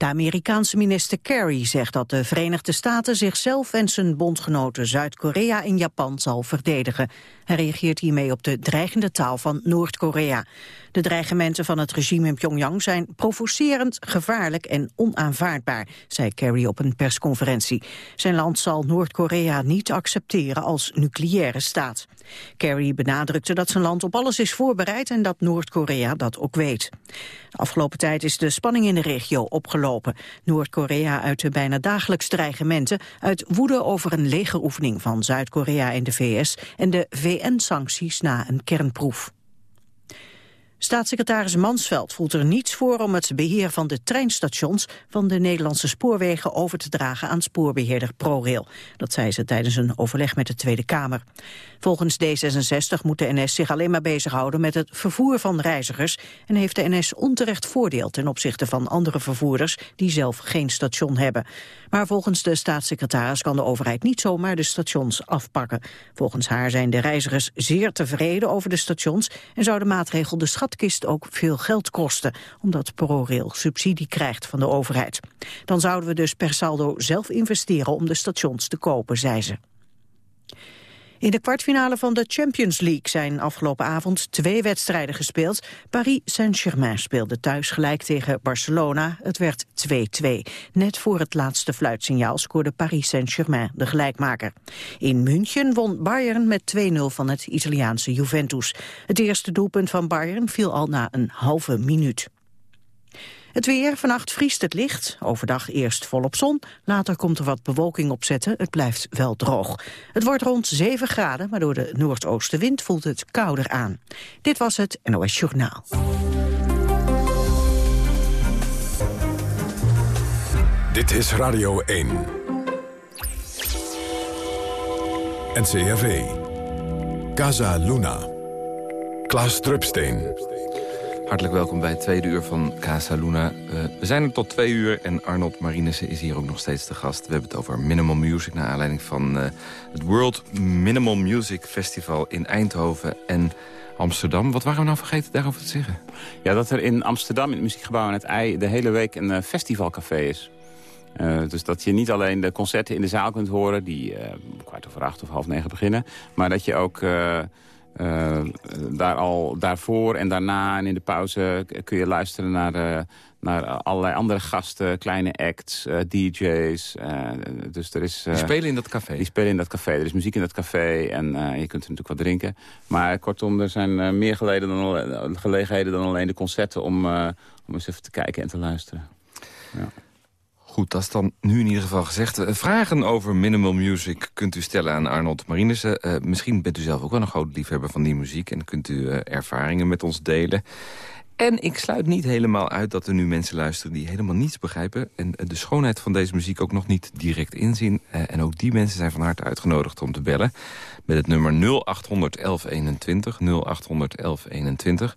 De Amerikaanse minister Kerry zegt dat de Verenigde Staten zichzelf en zijn bondgenoten Zuid-Korea en Japan zal verdedigen. Hij reageert hiermee op de dreigende taal van Noord-Korea. De dreigementen van het regime in Pyongyang zijn provocerend, gevaarlijk en onaanvaardbaar, zei Kerry op een persconferentie. Zijn land zal Noord-Korea niet accepteren als nucleaire staat. Kerry benadrukte dat zijn land op alles is voorbereid en dat Noord-Korea dat ook weet. De afgelopen tijd is de spanning in de regio opgelopen. Noord-Korea uitte bijna dagelijks dreigementen uit woede over een legeroefening van Zuid-Korea en de VS en de VN-sancties na een kernproef. Staatssecretaris Mansveld voelt er niets voor om het beheer van de treinstations van de Nederlandse spoorwegen over te dragen aan spoorbeheerder ProRail. Dat zei ze tijdens een overleg met de Tweede Kamer. Volgens D66 moet de NS zich alleen maar bezighouden met het vervoer van reizigers en heeft de NS onterecht voordeel ten opzichte van andere vervoerders die zelf geen station hebben. Maar volgens de staatssecretaris kan de overheid niet zomaar de stations afpakken. Volgens haar zijn de reizigers zeer tevreden over de stations en zou de maatregel de schatkist ook veel geld kosten, omdat ProRail subsidie krijgt van de overheid. Dan zouden we dus per saldo zelf investeren om de stations te kopen, zei ze. In de kwartfinale van de Champions League zijn afgelopen avond twee wedstrijden gespeeld. Paris Saint-Germain speelde thuis gelijk tegen Barcelona. Het werd 2-2. Net voor het laatste fluitsignaal scoorde Paris Saint-Germain de gelijkmaker. In München won Bayern met 2-0 van het Italiaanse Juventus. Het eerste doelpunt van Bayern viel al na een halve minuut. Het weer, vannacht vriest het licht. Overdag eerst volop zon, later komt er wat bewolking opzetten. Het blijft wel droog. Het wordt rond 7 graden, maar door de noordoostenwind voelt het kouder aan. Dit was het NOS Journaal. Dit is Radio 1. NCRV. Casa Luna. Klaas Drupsteen. Hartelijk welkom bij het tweede uur van Casa Luna. Uh, we zijn er tot twee uur en Arnold Marinissen is hier ook nog steeds de gast. We hebben het over Minimal Music... naar aanleiding van uh, het World Minimal Music Festival in Eindhoven en Amsterdam. Wat waren we nou vergeten daarover te zeggen? Ja, dat er in Amsterdam in het Muziekgebouw aan het IJ... de hele week een uh, festivalcafé is. dus dat je niet alleen de concerten in de zaal kunt horen... die kwart over acht of half negen beginnen... maar dat je ook uh, daar al daarvoor en daarna en in de pauze kun je luisteren naar, uh, naar allerlei andere gasten, kleine acts, uh, DJ's. dus er is, die spelen in dat café? Die spelen in dat café. Er is muziek in dat café en je kunt er natuurlijk wat drinken. Maar kortom, er zijn meer geleden dan, gelegenheden dan alleen de concerten om, om eens even te kijken en te luisteren. Ja. Goed, dat is dan nu in ieder geval gezegd. Eh, vragen over minimal music kunt u stellen aan Arnold Marinissen. Uh, misschien bent u zelf ook wel een groot liefhebber van die muziek... en kunt u uh, ervaringen met ons delen. En ik sluit niet helemaal uit dat er nu mensen luisteren die helemaal niets begrijpen... en de schoonheid van deze muziek ook nog niet direct inzien. en ook die mensen zijn van harte uitgenodigd om te bellen... met het nummer 0800 1121, 0800 1121.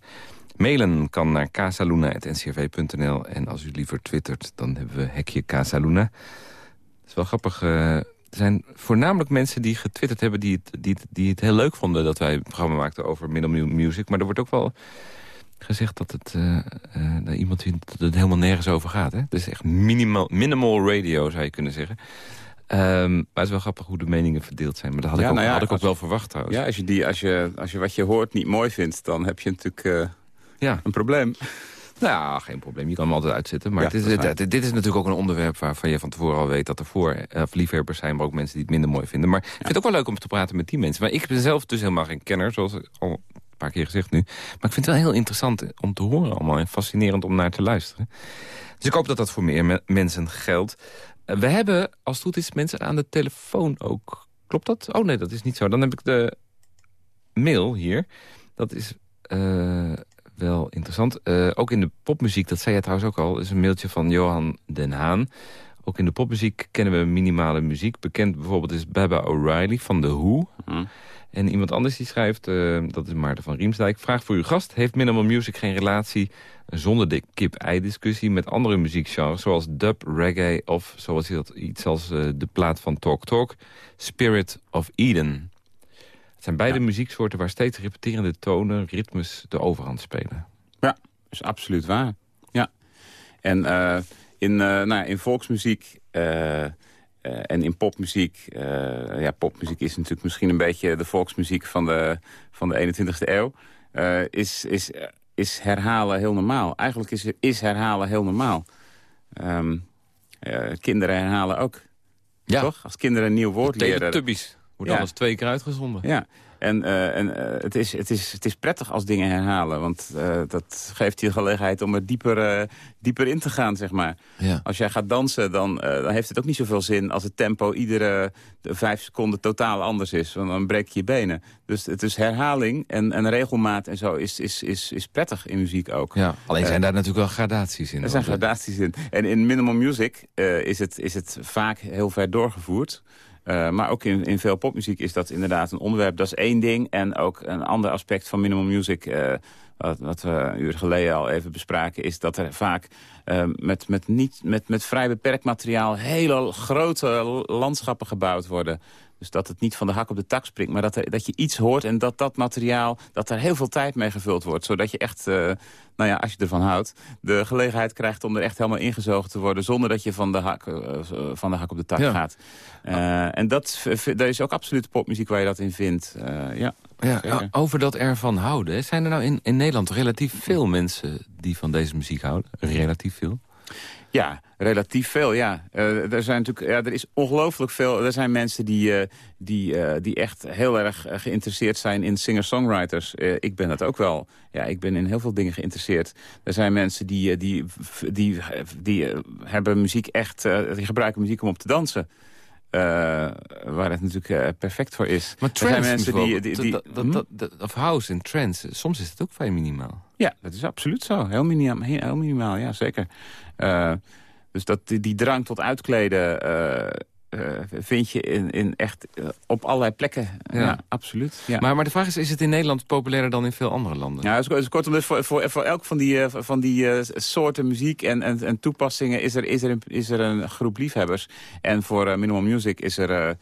Mailen kan naar casaluna.ncrv.nl. En als u liever twittert, dan hebben we hekje Casaluna. Het is wel grappig. Uh, er zijn voornamelijk mensen die getwitterd hebben... Die het, die, die het heel leuk vonden dat wij een programma maakten over minimal music. Maar er wordt ook wel gezegd dat het uh, uh, iemand vindt dat het helemaal nergens over gaat. Hè? Het is echt minimal, minimal radio, zou je kunnen zeggen. Um, maar het is wel grappig hoe de meningen verdeeld zijn. Maar dat had ik ook, nou ja, had ik ook wel verwacht trouwens. Ja, als je, die, als, je, als je wat je hoort niet mooi vindt... dan heb je natuurlijk ja. Een probleem. Nou, geen probleem. Je kan hem altijd uitzetten. Maar het is, dit is natuurlijk ook een onderwerp waarvan je van tevoren al weet... dat er voor eh, of liefhebbers zijn, maar ook mensen die het minder mooi vinden. Maar ik vind het ook wel leuk om te praten met die mensen. Maar ik ben zelf dus helemaal geen kenner, zoals al een paar keer gezegd nu. Maar ik vind het wel heel interessant om te horen allemaal. En fascinerend om naar te luisteren. Dus ik hoop dat dat voor meer mensen geldt. Eh, we hebben, als het goed is, mensen aan de telefoon ook. Klopt dat? Oh nee, dat is niet zo. Dan heb ik de mail hier. Dat is... Uh, wel interessant. Uh, ook in de popmuziek, dat zei je trouwens ook al... is een mailtje van Johan den Haan. Ook in de popmuziek kennen we minimale muziek. Bekend bijvoorbeeld is Baba O'Reilly van The Who. Mm. En iemand anders die schrijft, uh, dat is Maarten van Riemsdijk... vraag voor uw gast, heeft minimal music geen relatie... zonder de kip-ei-discussie met andere muziekgenres... zoals dub, reggae of zoals iets als uh, de plaat van Talk Talk... Spirit of Eden... Het zijn beide muzieksoorten waar steeds repeterende tonen, ritmes de overhand spelen. Ja, is absoluut waar. Ja. En in, nou, in volksmuziek en in popmuziek... ja, popmuziek is natuurlijk misschien een beetje de volksmuziek van de, van de 21ste eeuw... is, is, is herhalen heel normaal. Eigenlijk is, is herhalen heel normaal. Um, kinderen herhalen ook. Ja. Toch? Als kinderen een nieuw woord leren... Teletubbies. Wordt ja. alles twee keer uitgezonden. Ja. En, uh, en uh, het, is, het, is, het is prettig als dingen herhalen. Want uh, dat geeft je de gelegenheid om er dieper, dieper in te gaan, zeg maar. Ja. Als jij gaat dansen, dan, dan heeft het ook niet zoveel zin... als het tempo iedere vijf seconden totaal anders is. Want dan breek je je benen. Dus het is herhaling en, en regelmaat en zo is, is, is, is prettig in muziek ook. Ja, alleen zijn daar natuurlijk wel gradaties in. Er zijn gradaties in. En in minimal music is, het, is het vaak heel ver doorgevoerd... Uh, maar ook in, in veel popmuziek is dat inderdaad een onderwerp. Dat is één ding. En ook een ander aspect van minimal music... Uh, wat, wat, we een uur geleden al even bespraken... is dat er vaak uh, met, met, niet, met, met vrij beperkt materiaal... hele grote landschappen gebouwd worden. Dus dat het niet van de hak op de tak springt, maar dat, er, dat je iets hoort... en dat dat materiaal, dat er heel veel tijd mee gevuld wordt. Zodat je echt, uh, nou ja, als je ervan houdt... de gelegenheid krijgt om er echt helemaal ingezogen te worden... zonder dat je van de hak, uh, van de hak op de tak gaat. Uh, en dat, dat is ook absoluut popmuziek waar je dat in vindt. ja, ja, over dat ervan houden. Zijn er nou in, in Nederland relatief veel mensen die van deze muziek houden? Relatief veel? Ja, relatief veel, ja. Uh, er, zijn natuurlijk, ja er is ongelooflijk veel... Er zijn mensen die, uh, die, uh, die echt heel erg geïnteresseerd zijn in singer-songwriters. ik ben dat ook wel. Ja, ik ben in heel veel dingen geïnteresseerd. Er zijn mensen die, die, die, die, hebben muziek echt... die gebruiken muziek om op te dansen. waar het natuurlijk perfect voor is. Maar er zijn mensen die... die, die dat, dat, hm? dat, of house en trance, soms is het ook vrij minimaal. Ja, dat is absoluut zo. Heel minimaal, heel minimaal ja, zeker. Uh, dus dat, die, die drang tot uitkleden uh, uh, vind je in, in echt op allerlei plekken. Ja, absoluut. Ja. Maar, maar de vraag is, is het in Nederland populairder dan in veel andere landen? Ja, dus, kortom, dus voor, voor, voor elk van die, van die soorten muziek en, en, en toepassingen is er, is, er een, is er een groep liefhebbers. En voor Minimal Music is er...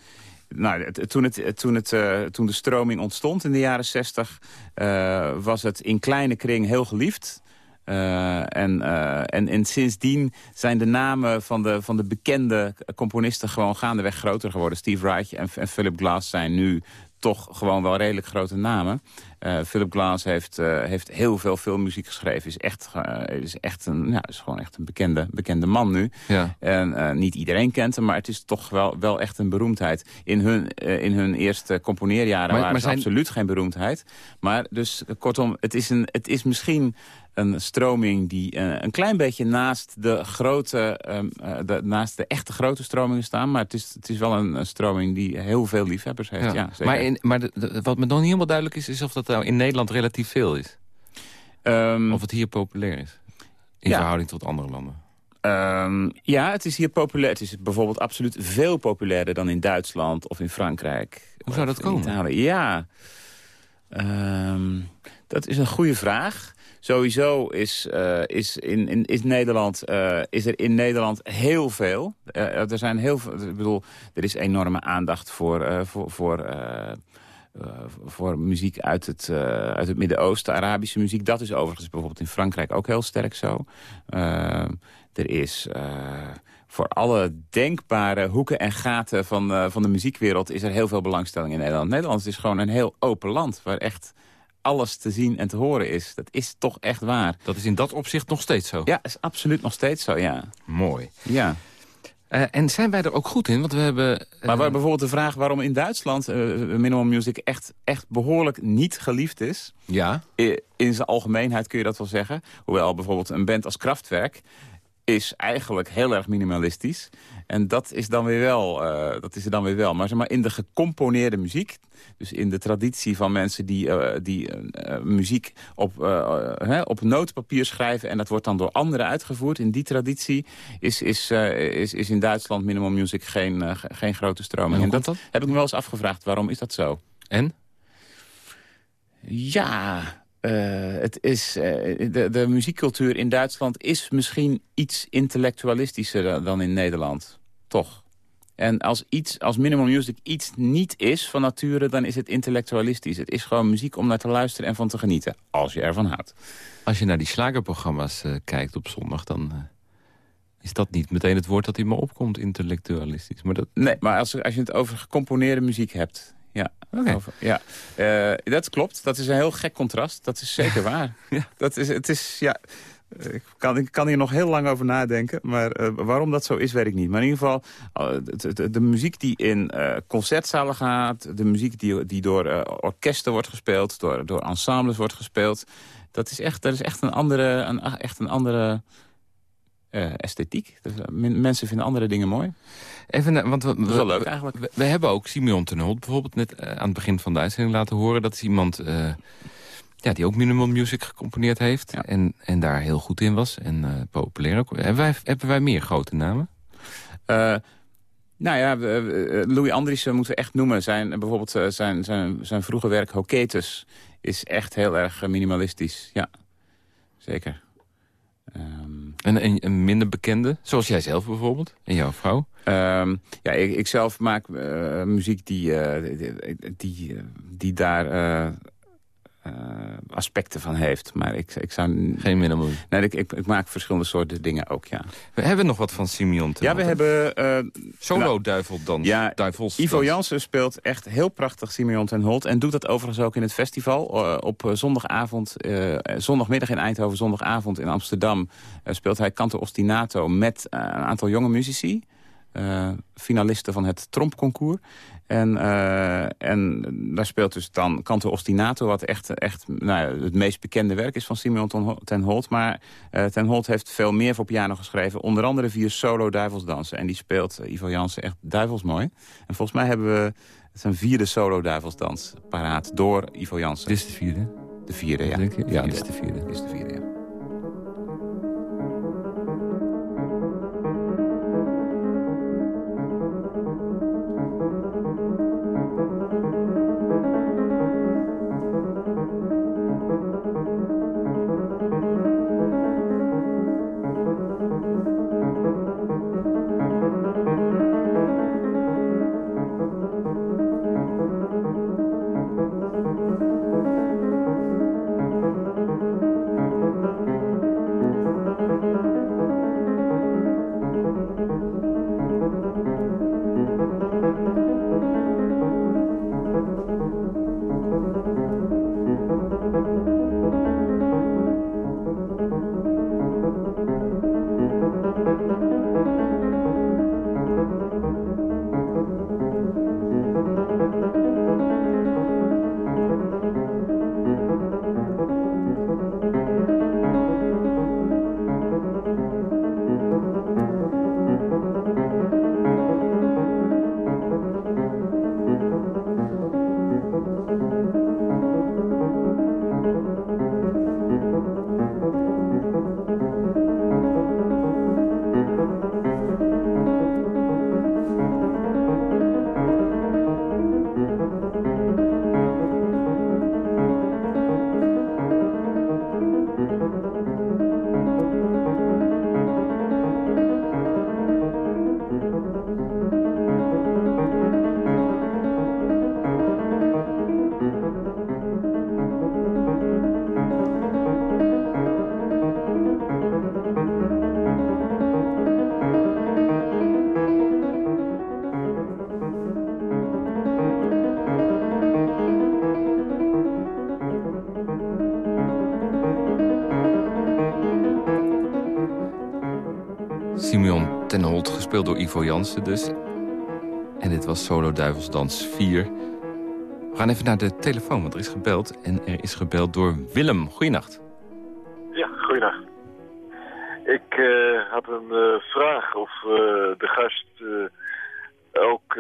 Nou, toen, het, toen, het, toen de stroming ontstond in de jaren 60... was het in kleine kring heel geliefd. Uh, en, uh, en, en sindsdien zijn de namen van de, van de bekende componisten gewoon gaandeweg groter geworden. Steve Reich en, en Philip Glass zijn nu toch gewoon wel redelijk grote namen. Uh, Philip Glass heeft, uh, heeft heel veel filmmuziek geschreven. Is echt, uh, is echt een, ja, is gewoon echt een bekende, bekende man nu. Ja. En niet iedereen kent hem, maar het is toch wel, wel echt een beroemdheid. In hun, in hun eerste componeerjaren maar, waren maar zijn... absoluut geen beroemdheid. Maar dus kortom, het is, een, het is misschien een stroming die uh, een klein beetje naast de, grote, um, uh, de, naast de echte grote stromingen staan. Maar het is, het is wel een, een stroming die heel veel liefhebbers heeft. Ja. ja zeker. maar in, maar de, de, wat me nog niet helemaal duidelijk is, is of dat nou in Nederland relatief veel is. Um, of het hier populair is. In ja. verhouding tot andere landen. Um, ja, het is hier populair. Het is bijvoorbeeld absoluut veel populairder dan in Duitsland of in Frankrijk. Hoe zou dat komen? Italië. Ja, um, dat is een goede vraag. Sowieso is, uh, is, in, in, is, Nederland, uh, is er in Nederland heel veel. Uh, er, zijn heel veel ik bedoel, er is enorme aandacht voor, voor, voor, voor muziek uit het, uit het Midden-Oosten. Arabische muziek, dat is overigens bijvoorbeeld in Frankrijk ook heel sterk zo. er is voor alle denkbare hoeken en gaten van, van de muziekwereld... is er heel veel belangstelling in Nederland. Nederland is gewoon een heel open land... waar echt alles te zien en te horen is. Dat is toch echt waar. Dat is in dat opzicht nog steeds zo? Ja, is absoluut nog steeds zo, ja. Mooi. Ja. Uh, en zijn wij er ook goed in? Want we hebben... Uh... Maar waar bijvoorbeeld de vraag waarom in Duitsland uh, minimal music echt, echt behoorlijk niet geliefd is. Ja. In, in zijn algemeenheid kun je dat wel zeggen. Hoewel bijvoorbeeld een band als Kraftwerk is eigenlijk heel erg minimalistisch. En dat is dan weer wel. Uh, dat is er dan weer wel. Maar, zeg maar in de gecomponeerde muziek, dus in de traditie van mensen die, uh, die uh, muziek op, op notenpapier schrijven... en dat wordt dan door anderen uitgevoerd. In die traditie is, is, is, is in Duitsland minimal music geen, geen grote stroming. En, dat, dat heb ik me wel eens afgevraagd. Waarom is dat zo? En? Ja, uh, het is, uh, de, de muziekcultuur in Duitsland is misschien iets intellectualistischer dan in Nederland. Toch. En als, iets, als minimal music iets niet is van nature, dan is het intellectualistisch. Het is gewoon muziek om naar te luisteren en van te genieten. Als je ervan houdt. Als je naar die slagerprogramma's uh, kijkt op zondag, dan... Uh, is dat niet meteen het woord dat in me opkomt, intellectualistisch? Maar dat... Nee, maar als, als je het over gecomponeerde muziek hebt... Ja, okay. ja. Uh, dat klopt. Dat is een heel gek contrast. Dat is zeker waar. ja. dat is, het is, ja, ik kan, ik kan hier nog heel lang over nadenken. Maar uh, waarom dat zo is, weet ik niet. Maar in ieder geval, uh, de, de, de, muziek die in uh, concertzalen gaat... de muziek die, die door orkesten wordt gespeeld... Door, door ensembles wordt gespeeld... dat is echt, dat is echt een andere, een, echt een andere esthetiek. Dus, mensen vinden andere dingen mooi. Even, want we, dat is wel leuk eigenlijk. We, we, hebben ook Simeon ten Holt bijvoorbeeld net aan het begin van de uitzending laten horen. Dat is iemand ja, die ook minimal music gecomponeerd heeft. En, en daar heel goed in was. En uh, populair ook. Hebben wij, hebben wij meer grote namen? Uh, nou ja, Louis Andriessen moeten we echt noemen. Zijn, bijvoorbeeld zijn, zijn, zijn vroege werk Hoketus is echt heel erg minimalistisch. Ja, zeker. Um, en een, een, minder bekende, zoals jij zelf bijvoorbeeld, en jouw vrouw? Um, ja, ik, ik, zelf maak muziek die, die, die, die daar uh, aspecten van heeft. Maar ik, ik zou... Geen minimum. Nee, ik, ik, ik, maak verschillende soorten dingen ook, ja. We hebben nog wat van Simeon te Ja, we hebben... Uh, Solo-duiveldans. Ja, Ivo Jansen speelt echt heel prachtig Simeon ten Holt. En doet dat overigens ook in het festival. Uh, op zondagavond, zondagmiddag in Eindhoven, zondagavond in Amsterdam... speelt hij Canto Ostinato met een aantal jonge muzici. Finalisten van het Trompconcours. En, uh, en daar speelt dus dan Canto Ostinato... wat echt, echt nou het meest bekende werk is van Simeon ten Holt. Maar uh, ten Holt heeft veel meer voor piano geschreven. Onder andere vier solo duivelsdansen. En die speelt Ivo Jansen echt duivelsmooi. En volgens mij hebben we zijn vierde solo duivelsdans paraat door Ivo Jansen. Dit is de vierde? De vierde, ja. Ja, dit is de vierde. Dit is de vierde, ja. Ivo Jansen dus. En dit was Solo Duivelsdans 4. We gaan even naar de telefoon, want er is gebeld. En er is gebeld door Willem. Goeienacht. Ja, goeienacht. Ik uh, had een uh, vraag of uh, de gast ook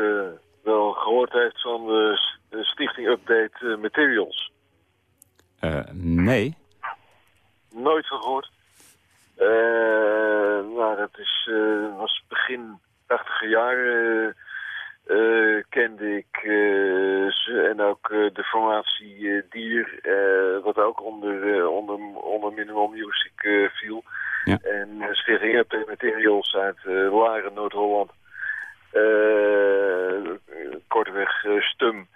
wel gehoord heeft van de Stichting Update Materials. nee. Nooit gehoord? Nou, dat is, was begin 80 jaren uh, kende ik ze en ook de formatie Dier, wat ook onder, onder, onder Minimal Music viel. Ja. En Stichting Up Materials uit Laren, Noord-Holland. kortweg Stum.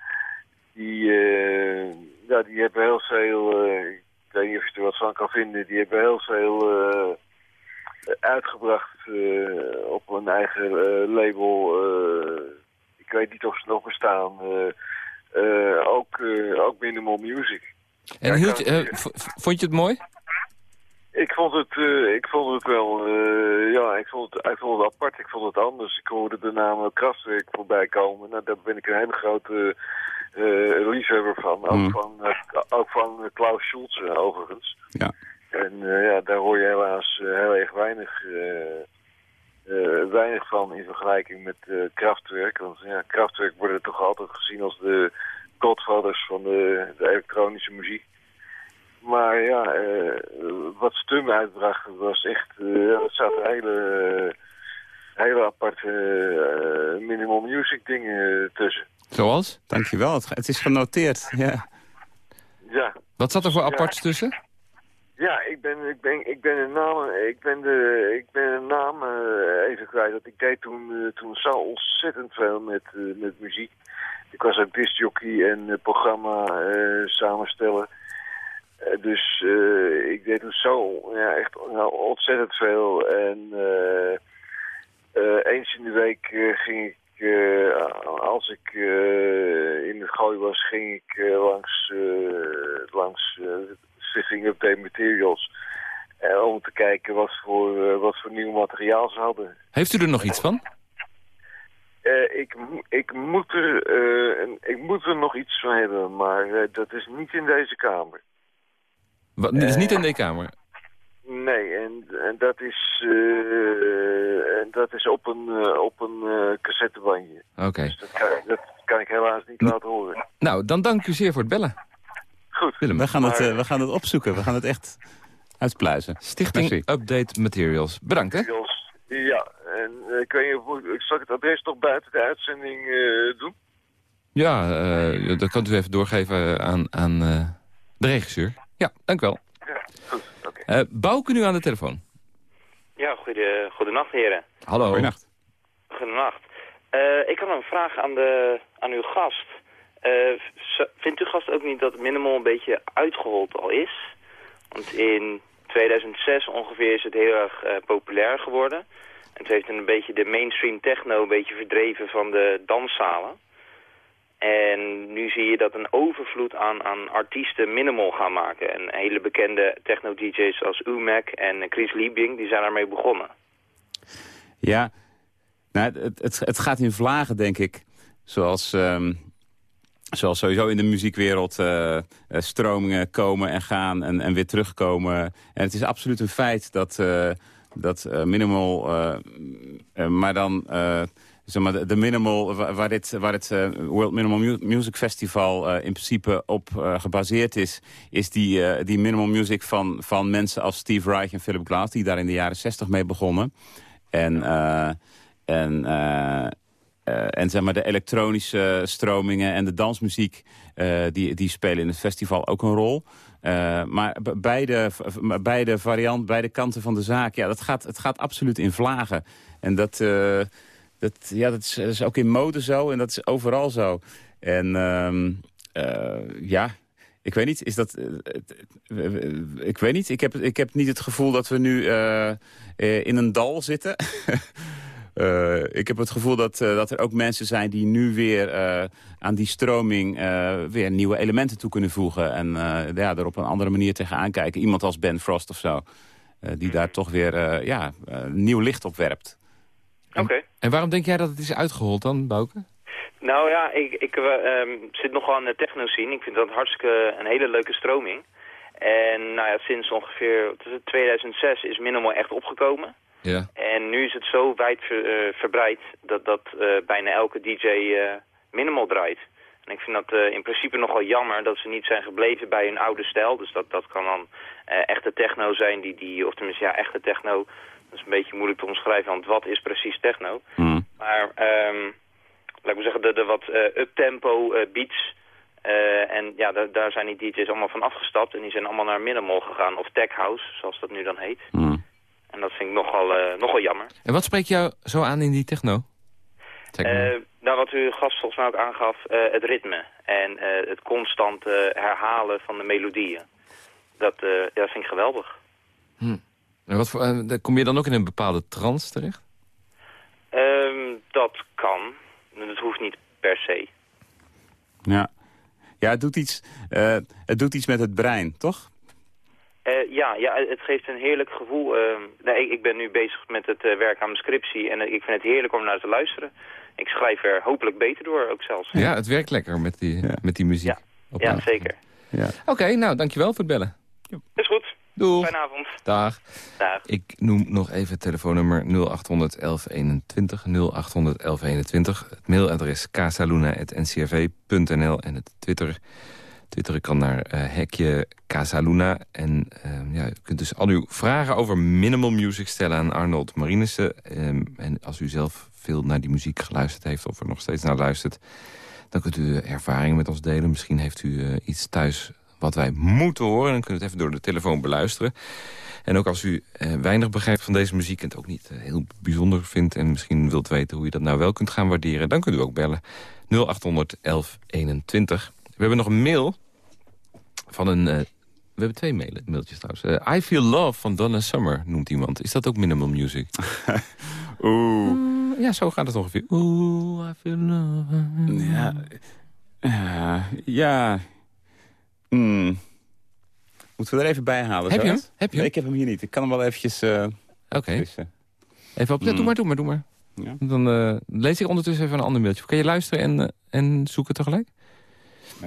Die, ja, die hebben heel veel, ik weet niet of je er wat van kan vinden, die hebben heel veel uitgebracht op een eigen label. ik weet niet of ze nog bestaan. ook, ook Minimal Music. En ja, vond je het mooi? Ik vond het, uh, ik vond het wel, uh, ja, ik vond het, ik vond het apart, ik vond het anders. Ik hoorde de naam Kraftwerk voorbij komen. Nou, daar ben ik een hele grote uh, liefhebber van. Ook mm. van, ook van Klaus Schulze, overigens. Ja. En ja, daar hoor je helaas heel erg weinig, weinig van in vergelijking met Kraftwerk. Want ja, Kraftwerk worden toch altijd gezien als de godfathers van de, de elektronische muziek. Maar ja, uh, wat Stum uitbracht was echt... Uh, er zaten hele, hele aparte uh, minimal music dingen tussen. Zoals? Dankjewel, het, het is genoteerd. Ja. ja. Wat zat er voor apart tussen? Ja, ik ben, ik ben, ik ben een naam, ik ben de, ik ben een naam even kwijt. Dat ik deed toen, toen zo ontzettend veel met, met muziek. Ik was ook discjockey en programma samenstellen. Eh, dus uh, ik deed dus zo ja, echt nou, ontzettend veel. En uh, eens in de week ging ik, als ik in het gooi was, ging ik langs, langs Stichting Update Materials. om te kijken wat voor, wat voor nieuw materiaal ze hadden. Heeft u er nog iets van? ik, ik, moet er, ik moet er nog iets van hebben, maar dat is niet in deze kamer. Wat, dit is niet in de kamer? Nee, en, en dat, is, en dat is op een, op een cassettebandje. Oké. Dus dat kan, dat kan, ik helaas niet laten horen. Nou, dan dank u zeer voor het bellen. Willem, we gaan, het, we gaan het opzoeken. We gaan het echt uitpluizen. Stichting Update Materials. Bedankt, hè? Ja, en ik weet niet, ik zal het adres toch buiten de uitzending doen? Ja, dat kan u even doorgeven aan, aan de regisseur. Ja, dank u wel. Ja, goed. Okay. Uh, Bouke nu aan de telefoon. Ja, goede, goedenacht heren. Hallo. Goedenacht. Goedenacht. Uh, ik had een vraag aan, de, aan uw gast. Uh, vindt uw gast ook niet dat minimal een beetje uitgehold al is? Want in 2006 ongeveer is het heel erg uh, populair geworden. En het heeft een beetje de mainstream techno een beetje verdreven van de danszalen. En nu zie je dat een overvloed aan, aan artiesten minimal gaan maken. En hele bekende techno-dj's als Umac en Chris Liebing, die zijn daarmee begonnen. Ja, nou, het, het, het gaat in vlagen, denk ik. Zoals, um, zoals sowieso in de muziekwereld uh, stromingen komen en gaan en, en weer terugkomen. En het is absoluut een feit dat, uh, dat minimal, maar dan zeg maar, de, minimal, waar, dit, waar het World Minimal Music Festival in principe op gebaseerd is, is die, die minimal music van, van mensen als Steve Reich en Philip Glass, die daar in de jaren 60 mee begonnen. En, en, en zeg maar, de elektronische stromingen en de dansmuziek, die, die spelen in het festival ook een rol. maar beide, beide varianten, beide kanten van de zaak, ja, dat gaat, het gaat absoluut in vlagen. En dat, dat, ja, dat is, ook in mode zo en dat is overal zo. En uh, ja, ik weet niet, is dat... Ik weet niet, ik heb, ik heb niet het gevoel dat we nu in een dal zitten. ik heb het gevoel dat, dat er ook mensen zijn die nu weer aan die stroming weer nieuwe elementen toe kunnen voegen. En ja, er op een andere manier tegenaan kijken. Iemand als Ben Frost of zo. die daar toch weer ja, nieuw licht op werpt. Oké. En waarom denk jij dat het is uitgehold dan, Bouke? Nou ja, ik, ik uh, zit nogal aan de techno scene. Ik vind dat hartstikke een hele leuke stroming. En nou ja, sinds ongeveer 2006 is Minimal echt opgekomen. Ja. En nu is het zo wijd ver, uh, verbreid dat, dat uh, bijna elke DJ uh, Minimal draait. En ik vind dat in principe nogal jammer dat ze niet zijn gebleven bij hun oude stijl. Dus dat, dat kan dan echte techno zijn, die, die, of tenminste ja, echte techno dat is een beetje moeilijk te omschrijven, want wat is precies techno? Mm. Maar, um, laat ik zeggen, de, de wat uh, uptempo uh, beats... Uh, en ja, daar, daar zijn die DJ's allemaal van afgestapt. En die zijn allemaal naar minimal gegaan. Of tech house, zoals dat nu dan heet. Mm. En dat vind ik nogal, nogal jammer. En wat spreekt jou zo aan in die techno? nou, wat uw gast volgens mij ook aangaf, het ritme en het constant herhalen van de melodieën. Dat, ja, dat vind ik geweldig. Hm. En wat voor, kom je dan ook in een bepaalde trance terecht? Ehm, dat kan. Dat hoeft niet per se. Ja, ja het, doet iets, uh, het doet iets met het brein, toch? Uh, ja, ja, het geeft een heerlijk gevoel. Uh, nee, ik ben nu bezig met het uh, werk aan mijn scriptie en ik vind het heerlijk om naar te luisteren. Ik schrijf er hopelijk beter door ook zelfs. Ja, het werkt lekker met die, ja. met die muziek. Ja, ja zeker. Ja. Oké, okay, nou, dankjewel voor het bellen. Is goed. Doei. Fijne avond. Dag. Dag. Ik noem nog even het telefoonnummer 0800 1121. 0800 1121. Het mailadres casaluna.ncrv.nl en het Twitter... Twitteren kan naar uh, hekje Casaluna. En uh, ja, u kunt dus al uw vragen over minimal music stellen aan Arnold Marinissen. Um, en als u zelf veel naar die muziek geluisterd heeft of er nog steeds naar luistert... dan kunt u ervaringen met ons delen. Misschien heeft u uh, iets thuis wat wij moeten horen. Dan kunnen we het even door de telefoon beluisteren. En ook als u eh, weinig begrijpt van deze muziek... en het ook niet eh, heel bijzonder vindt... en misschien wilt weten hoe je dat nou wel kunt gaan waarderen... dan kunt u ook bellen 0800 1121. We hebben nog een mail van een... Uh, we hebben twee mailtjes trouwens. I Feel Love van Donna Summer noemt iemand. Is dat ook minimal music? Oeh. Uh, ja, zo gaat het ongeveer. Oeh, I feel love. Ja, uh, ja Hmm. Moeten we er even bij halen? Heb je hem? Heb je nee, ik heb hem hier niet. Ik kan hem wel eventjes Oké. Okay. Even op. Mm. Doe maar, doe maar, doe maar. Ja. Dan lees ik ondertussen even een ander mailtje. Kan je luisteren en, en zoeken tegelijk?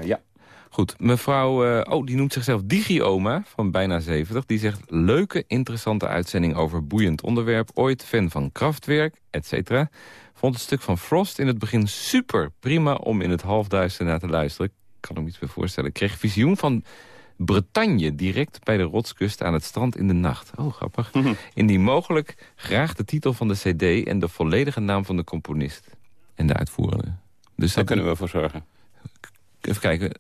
ja. Goed, mevrouw, oh, die noemt zichzelf Digioma van bijna 70. Die zegt, leuke, interessante uitzending over boeiend onderwerp. Ooit fan van Kraftwerk, et cetera. Vond het stuk van Frost in het begin super prima om in het halfduister naar te luisteren kan me iets bij voorstellen. Ik kreeg visioen van Bretagne, direct bij de rotskust aan het strand in de nacht. Oh, grappig. Mhm. In die mogelijk graag de titel van de cd en de volledige naam van de componist. En de uitvoerende. Dus daar kunnen we voor zorgen. Even kijken.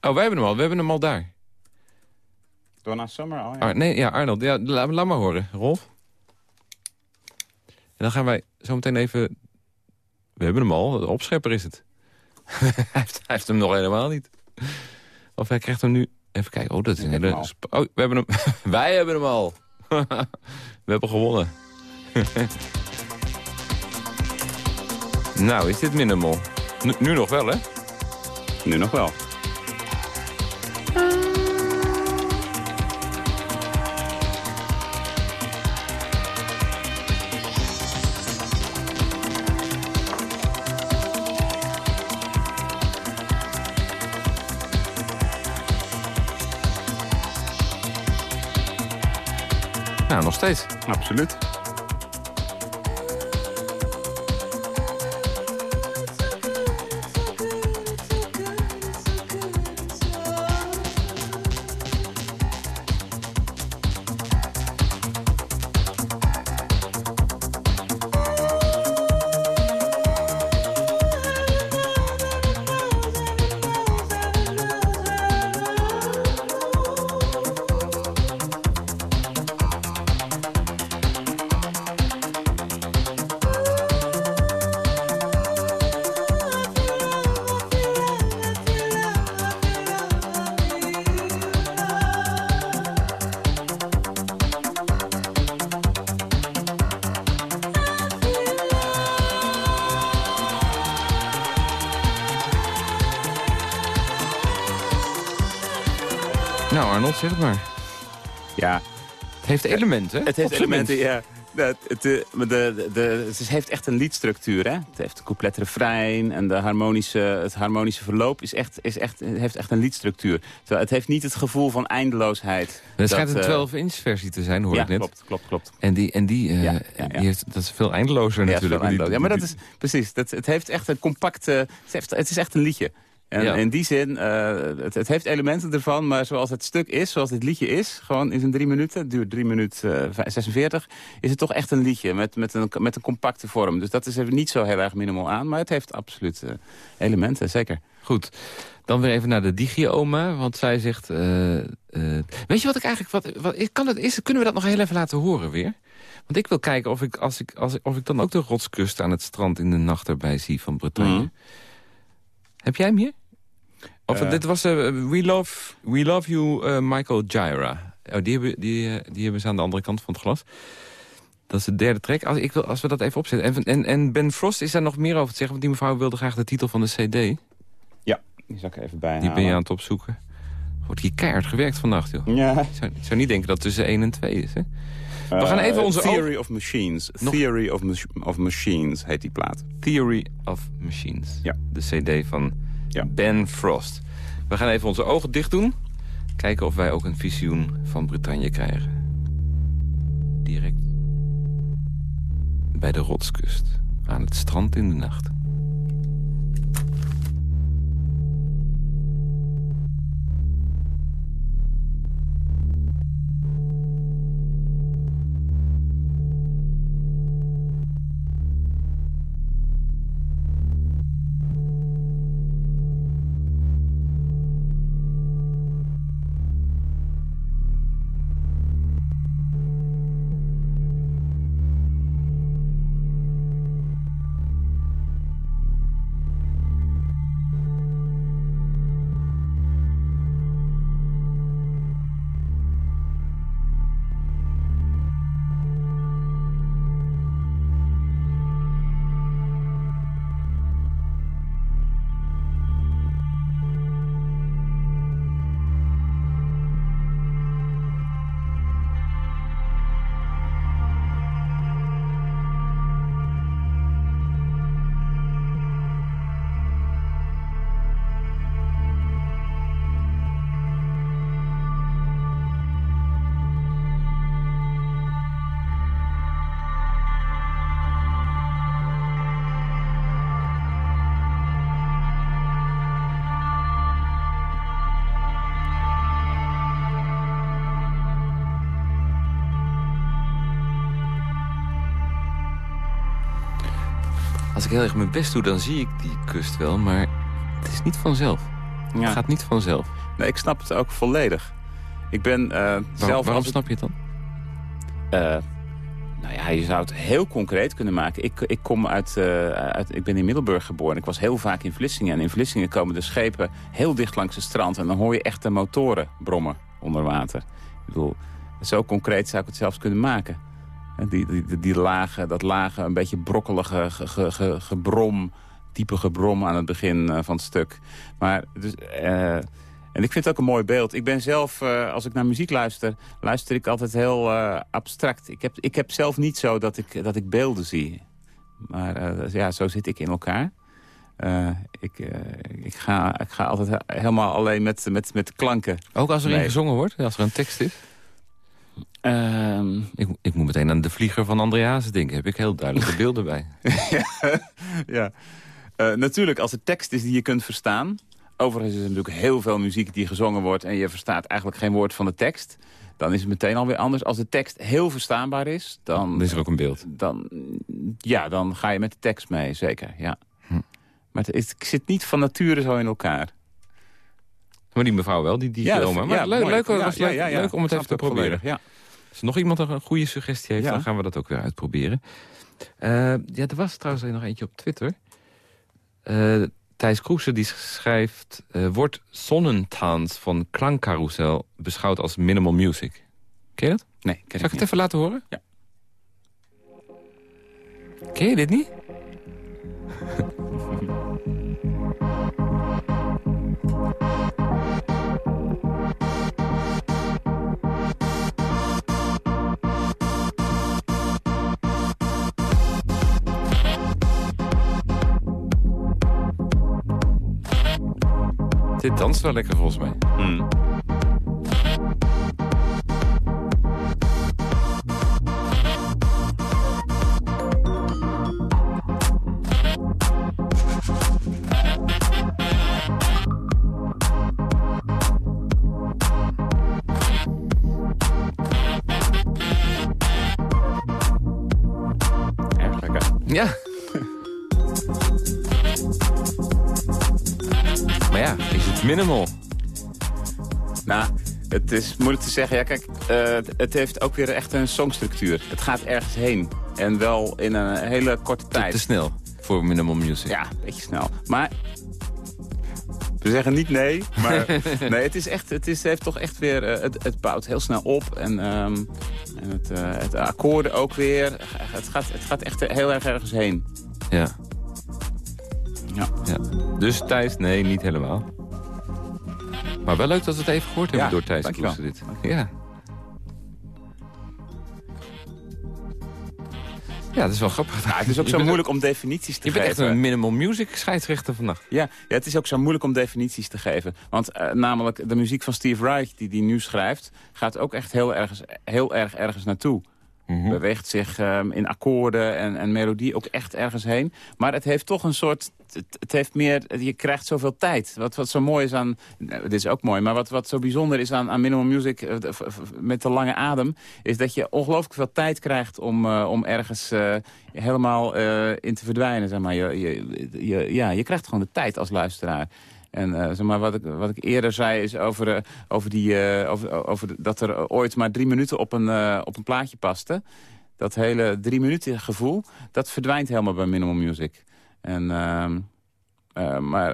Oh, wij hebben hem al. We hebben hem al daar. Donna Summer al, ja. Ar nee, ja, Arnold. Ja, laat, laat maar horen, Rolf. En dan gaan wij zo meteen even... We hebben hem al. De opschepper is het. hij, heeft, hem nog helemaal niet. Of hij krijgt hem nu... Even kijken. Oh, dat is een hele... Oh, we hebben hem... Wij hebben hem al. we hebben gewonnen. nou, is dit minimal? nu nog wel, hè? Nu nog wel. Ja, nog steeds. Absoluut. Zeg het maar. Ja. Het heeft elementen, Het heeft elementen, ja. Het, het, de, de, de, het heeft echt een liedstructuur. Hè? Het heeft een couplet refrein en de harmonische, het harmonische verloop is echt, is echt, heeft echt een liedstructuur. Terwijl het heeft niet het gevoel van eindeloosheid. Het schijnt een 12-inch eh, versie te zijn, hoor ja, ik net. klopt, klopt, klopt. En die, en die, uh, ja, ja, die heeft, dat is veel eindelozer natuurlijk. Veel eindeloos. Ja, maar dat is precies. Dat, het heeft echt een compacte... Het, heeft, het is echt een liedje. En in die zin, uh, het, het, heeft elementen ervan, maar zoals het stuk is, zoals dit liedje is, gewoon in zijn drie minuten, het duurt drie minuten uh, 46, is het toch echt een liedje met, met, een, met een compacte vorm. Dus dat is er niet zo heel erg minimaal aan, maar het heeft absoluut uh, elementen, zeker. Goed, dan weer even naar de Digi-oma, want zij zegt... Weet je wat ik eigenlijk... Wat, wat, kan het, is, kunnen we dat nog heel even laten horen weer? Want ik wil kijken of ik, als ik, als, of ik dan ook de rotskust aan het strand in de nacht erbij zie van Bretagne. Mhm. Heb jij hem hier? Of Eh. dit was eh, We, love, We Love You, eh, Michael Gyra. Oh, die, hebben, die, die hebben ze aan de andere kant van het glas. Dat is de derde track. Als, ik wil, als we dat even opzetten. En, en, en Ben Frost is daar nog meer over te zeggen. Want die mevrouw wilde graag de titel van de cd. Ja, die zal ik even bij Die ben je aan het opzoeken. Wordt hier keihard gewerkt vannacht, joh. Ja. Ik zou, ik zou niet denken dat het tussen 1 en 2 is, hè? We gaan even onze Theory of Machines. Nog- Theory of, of Machines heet die plaat. Theory of Machines. Ja. De cd van Ja. Ben Frost. We gaan even onze ogen dicht doen. Kijken of wij ook een visioen van Bretagne krijgen. Direct bij de rotskust. Aan het strand in de nacht. Ik heel erg mijn best doe, dan zie ik die kust wel. Maar het is niet vanzelf. Ja. Het gaat niet vanzelf. Nee, ik snap het ook volledig. Ik ben eh, Waar- zelf... waarom snap je het dan? Eh, nou ja, je zou het heel concreet kunnen maken. Ik, ik, kom uit, eh, uit, ik ben in Middelburg geboren. Ik was heel vaak in Vlissingen. En in Vlissingen komen de schepen heel dicht langs het strand. En dan hoor je echt de motoren brommen onder water. Ik bedoel, zo concreet zou ik het zelfs kunnen maken. Die, die, die, lage, dat lage, een beetje brokkelige ge, ge- ge- gebrom... diepe gebrom aan het begin eh, van het stuk. Maar dus... eh, en ik vind het ook een mooi beeld. Ik ben zelf, eh, als ik naar muziek luister, luister ik altijd heel eh, abstract. Ik heb, ik heb zelf niet zo dat ik, dat ik beelden zie. Maar eh, ja, zo zit ik in elkaar. Ik, ik, ga, ik ga altijd he- helemaal alleen met, met, met klanken. Ook als er in gezongen wordt? Als er een tekst is? Ehm, Ik, ik moet meteen aan de vlieger van Andreas denken. Heb ik heel duidelijke beelden bij. ja. Eh, natuurlijk, als er tekst is die je kunt verstaan... Overigens is er natuurlijk heel veel muziek die gezongen wordt... en je verstaat eigenlijk geen woord van de tekst... dan is het meteen alweer anders. Als de tekst heel verstaanbaar is, dan... Dan is er ook een beeld. dan, ja, dan ga je met de tekst mee, zeker. Ja. Hm. Maar het, zit niet van nature zo in elkaar. Maar die mevrouw wel, die, die Ja, dat- Maar ja, leuk, mooi. leuk, leuk, ja, ja. leuk om het even te proberen. Ja. Als nog iemand een goede suggestie heeft, Ja. dan gaan we dat ook weer uitproberen. Eh, ja, er was trouwens nog eentje op Twitter. Eh, Thijs Kroese die schrijft... eh, wordt Sonnentanz van Klankcarousel beschouwd als minimal music? Ken je dat? Nee, ken Zal ik ik het niet. even laten horen? Ja. Ken je dit niet? Dit danst wel lekker volgens mij. Hmm. Minimal? Nou, Het is moeilijk te zeggen. Ja, kijk, uh, het heeft ook weer echt een songstructuur. Het gaat ergens heen. En wel in een hele korte tijd. Te, te snel voor minimum music. Ja, een beetje snel. Maar we zeggen niet nee, maar nee, het, is echt, het is, heeft toch echt weer... Uh, het, het bouwt heel snel op en, um, en het, uh, het akkoorden ook weer. Het gaat, het gaat echt heel erg ergens heen. Ja. Ja. ja. Dus Thijs, nee, niet helemaal. Maar wel leuk dat we het even gehoord hebben door Thijs Kloester dit. Ja. Ja, dat is wel grappig. Ja, het is ook zo moeilijk om definities te geven. Je bent echt een minimal music scheidsrechter vannacht. Ja, ja, het is ook zo moeilijk om definities te geven. Want uh, namelijk de muziek van Steve Reich, die die nu schrijft... gaat ook echt heel, ergens, heel erg ergens naartoe. Mm Beweegt zich um, in akkoorden en, en melodie ook echt ergens heen. Maar het heeft toch een soort... Het, heeft meer... Je krijgt zoveel tijd. Wat, wat zo mooi is aan... Nou, dit is ook mooi, maar wat, wat zo bijzonder is aan, aan minimal music... Uh, met de lange adem... is dat je ongelooflijk veel tijd krijgt om, uh, om ergens uh, helemaal in te verdwijnen. Zeg maar. je, je, ja, je krijgt gewoon de tijd als luisteraar. En uh, zeg maar, wat, ik, wat ik eerder zei is over, uh, over, die, uh, over, over dat er ooit maar drie minuten op een, op een plaatje paste. Dat hele drie minuten gevoel, dat verdwijnt helemaal bij Minimal Music. En, ehm, maar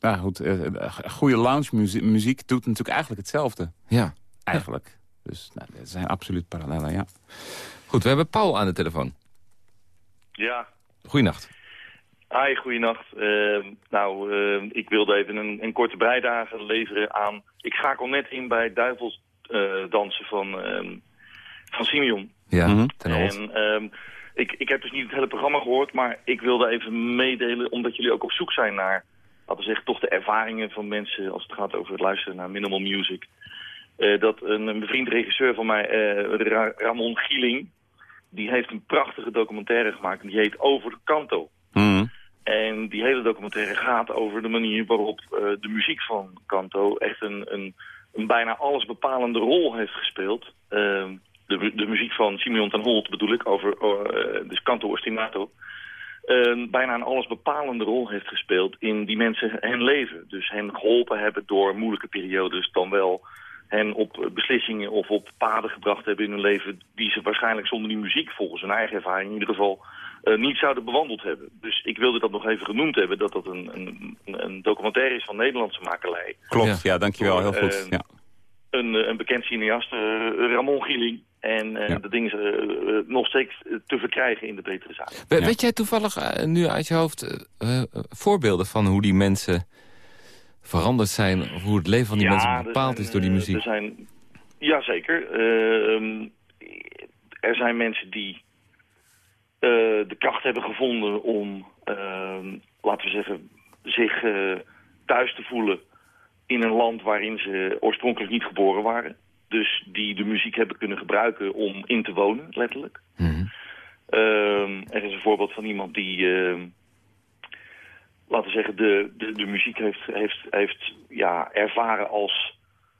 nou goed, goede lounge muziek, muziek, doet natuurlijk eigenlijk hetzelfde. Ja. Eigenlijk. Dus nou, er zijn absoluut parallellen, ja. Goed, we hebben Paul aan de telefoon. Ja. Goeienacht. Hi, goeienacht. Uh, nou, uh, ik wilde even een, een, korte bijdrage leveren aan... Ik schakel net in bij Duivels uh, dansen van, ehm, van Simeon. Ja, mm -hmm. En um, ik, ik heb dus niet het hele programma gehoord... maar ik wilde even meedelen, omdat jullie ook op zoek zijn naar... laten we zeggen, toch de ervaringen van mensen... als het gaat over het luisteren naar minimal music. Uh, dat een, een bevriend regisseur van mij, Ra Ramon Gieling... die heeft een prachtige documentaire gemaakt... en die heet Over de Kanto. Mm. En die hele documentaire gaat over de manier waarop uh, de muziek van Kanto echt een, een, een bijna allesbepalende rol heeft gespeeld. Uh, de, de muziek van Simeon ten Holt bedoel ik, over uh, dus Canto Ostinato. bijna een allesbepalende rol heeft gespeeld in die mensen hen leven. Dus hen geholpen hebben door moeilijke periodes dan wel hen op beslissingen of op paden gebracht hebben in hun leven... die ze waarschijnlijk zonder die muziek, volgens hun eigen ervaring in ieder geval... Uh, niet zouden bewandeld hebben. Dus ik wilde dat nog even genoemd hebben... dat dat een, een, een documentaire is van Nederlandse makelij. Klopt, ja, dankjewel. Heel goed. Uh, ja. Een, een bekend cineast, uh, Ramon Gieling. En ja. de dingen zijn nog steeds te verkrijgen in de betere zaak. We, ja. Weet jij toevallig nu uit je hoofd voorbeelden van hoe die mensen veranderd zijn... of hoe het leven van die mensen bepaald zijn, is door die muziek? Er zijn, jazeker. er zijn mensen die uh, de kracht hebben gevonden om, uh, laten we zeggen, zich uh, thuis te voelen in een land waarin ze oorspronkelijk niet geboren waren. Dus die de muziek hebben kunnen gebruiken om in te wonen, letterlijk. Mm -hmm. er is een voorbeeld van iemand die, ehm, laten we zeggen, de, de, de muziek heeft, heeft, heeft ja, ervaren als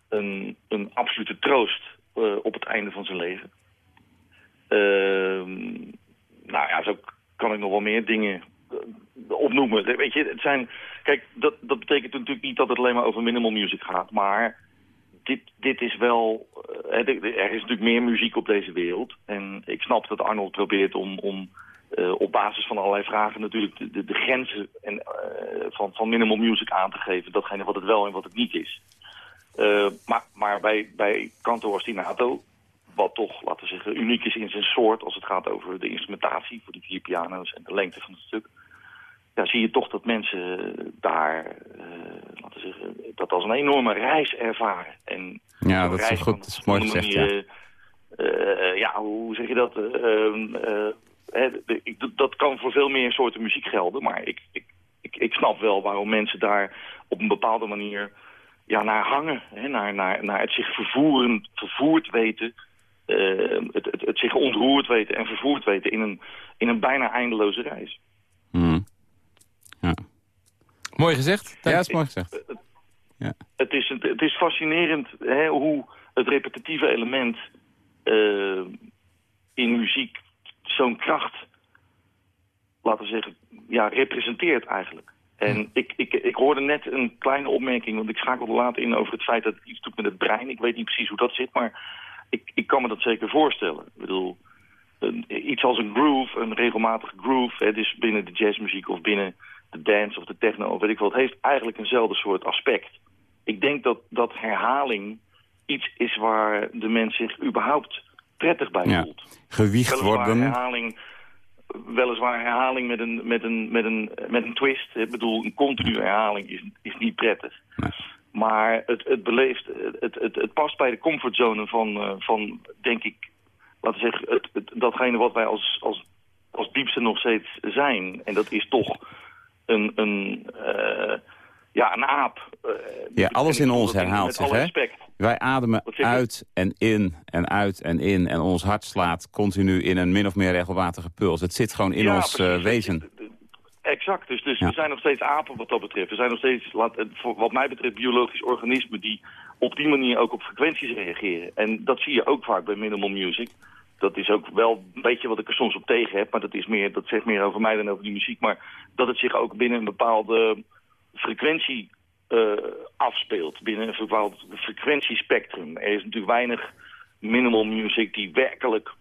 een, een absolute troost uh, op het einde van zijn leven. Ehm, nou ja, zo kan ik nog wel meer dingen eh, opnoemen. Weet je, het zijn... Kijk, dat, dat betekent natuurlijk niet dat het alleen maar over minimal music gaat, maar dit, dit is wel... Uh, er is natuurlijk meer muziek op deze wereld. En ik snap dat Arnold probeert om, om uh, op basis van allerlei vragen natuurlijk de, de, grenzen en, van, van minimal music aan te geven. Datgene wat het wel en wat het niet is. maar, maar bij, bij Canto Ostinato wat toch, laten we zeggen, uniek is in zijn soort... als het gaat over de instrumentatie voor die vier piano's en de lengte van het stuk... ja, zie je toch dat mensen daar, uh, laten we zeggen, dat als een enorme reis ervaren. En ja, dat is goed, dat is mooi gezegd, ja. Uh, ja, hoe zeg je dat? Hè, ik, dat kan voor veel meer soorten muziek gelden, maar ik, ik, ik, ik snap wel waarom mensen daar op een bepaalde manier ja, naar hangen. Hè, naar, naar, naar het zich vervoeren, vervoerd weten uh, het, het, het, zich ontroerd weten en vervoerd weten in een, in een bijna eindeloze reis. Mm. Ja. Mooi gezegd. Ja, is mooi gezegd. Het, ja. het, is, het is fascinerend hè, hoe het repetitieve element uh, in muziek zo'n kracht, laten we zeggen, ja, representeert eigenlijk. En ik, ik, ik hoorde net een kleine opmerking, want ik schakelde laat in over het feit dat het iets doet met het brein. Ik weet niet precies hoe dat zit, maar ik, ik kan me dat zeker voorstellen. Ik bedoel, een, iets als een groove, een regelmatige groove, hè, dus binnen de jazzmuziek of binnen de dance of de techno of weet ik wat, heeft eigenlijk eenzelfde soort aspect. Ik denk dat, dat herhaling iets is waar de mens zich überhaupt prettig bij voelt. Ja. Gewicht Weliswaar worden. Herhaling, weliswaar herhaling met een, met een, met een, met een twist. Ik bedoel, een continue herhaling is, is niet prettig. Nee. Maar het, het beleeft, het, het, het past bij de comfortzone van, eh, van denk ik, laten we zeggen, het, het, datgene wat wij als, als, als diepste nog steeds zijn. En dat is toch een, een, eh, ja, een aap. eh, Ja, alles in ons herhaalt zich, hè? Wij ademen uit en in en uit en in. En ons hart slaat continu in een min of meer regelmatige puls. Het zit gewoon in Ja, ons wezen. Exact, dus, dus Ja. we zijn nog steeds apen wat dat betreft. We zijn nog steeds, voor- wat mij betreft, biologisch organismen die op die manier ook op frequenties reageren. En dat zie je ook vaak bij minimal music. Dat is ook wel een beetje wat ik er soms op tegen heb, maar dat, is meer, dat zegt meer over mij dan over die muziek. Maar dat het zich ook binnen een bepaalde frequentie eh, afspeelt, binnen een bepaald frequentiespectrum. Er is natuurlijk weinig minimal music die werkelijk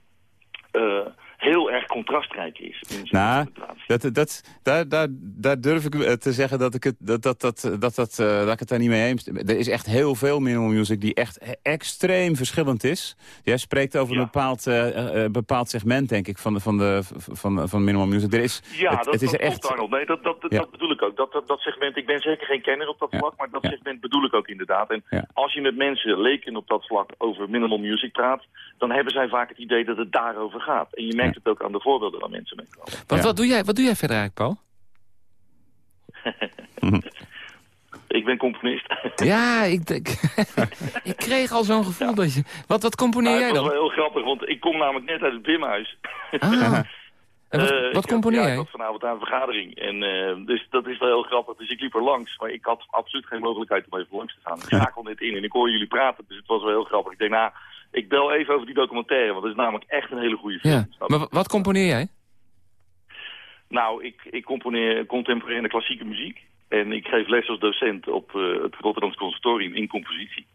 eh, heel erg contrastrijk is. in zijn Nou, dat, dat, daar, daar, daar durf ik eh, te zeggen dat ik, het, dat, dat, dat, dat, dat, eh, dat ik het daar niet mee eens. Er is echt heel veel minimal music die echt extreem verschillend is. Jij spreekt over Ja. een bepaald, eh, eh, bepaald segment, denk ik, van, de, van, de, van, van minimal music. Er is, Ja, het, dat, het is dat klopt, echt... Arnold. Nee, dat, dat, dat, Ja. dat bedoel ik ook. Dat, dat, dat segment, ik ben zeker geen kenner op dat Ja. vlak, maar dat segment bedoel ik ook inderdaad. En als je met mensen leken op dat vlak over minimal music praat, dan hebben zij vaak het idee dat het daarover gaat. En je merkt het ook aan de voorbeelden waar mensen mee komen. Want Ja. wat, doe jij, wat doe jij verder eigenlijk, Paul? Ik ben componist. Ja, ik, ik kreeg al zo'n gevoel dat je... Wat, wat componeer Maar jij het was dan? wel heel grappig, want ik kom namelijk net uit het Bimhuis. Ah. En wat, Eh, wat had- componeer ja, jij? Ik had vanavond aan een vergadering. En, eh, dus dat is wel heel grappig. Dus ik liep er langs. Maar ik had absoluut geen mogelijkheid om even langs te gaan. Ik schakel net in en ik hoor jullie praten. Dus het was wel heel grappig. Ik denk, nou, ik bel even over die documentaire. Want dat is namelijk echt een hele goede film. Ja. Maar wa- wat componeer jij? Nou, ik, ik componeer contemporaire klassieke muziek. En ik geef les als docent op eh, het Rotterdamse Conservatorium in compositie.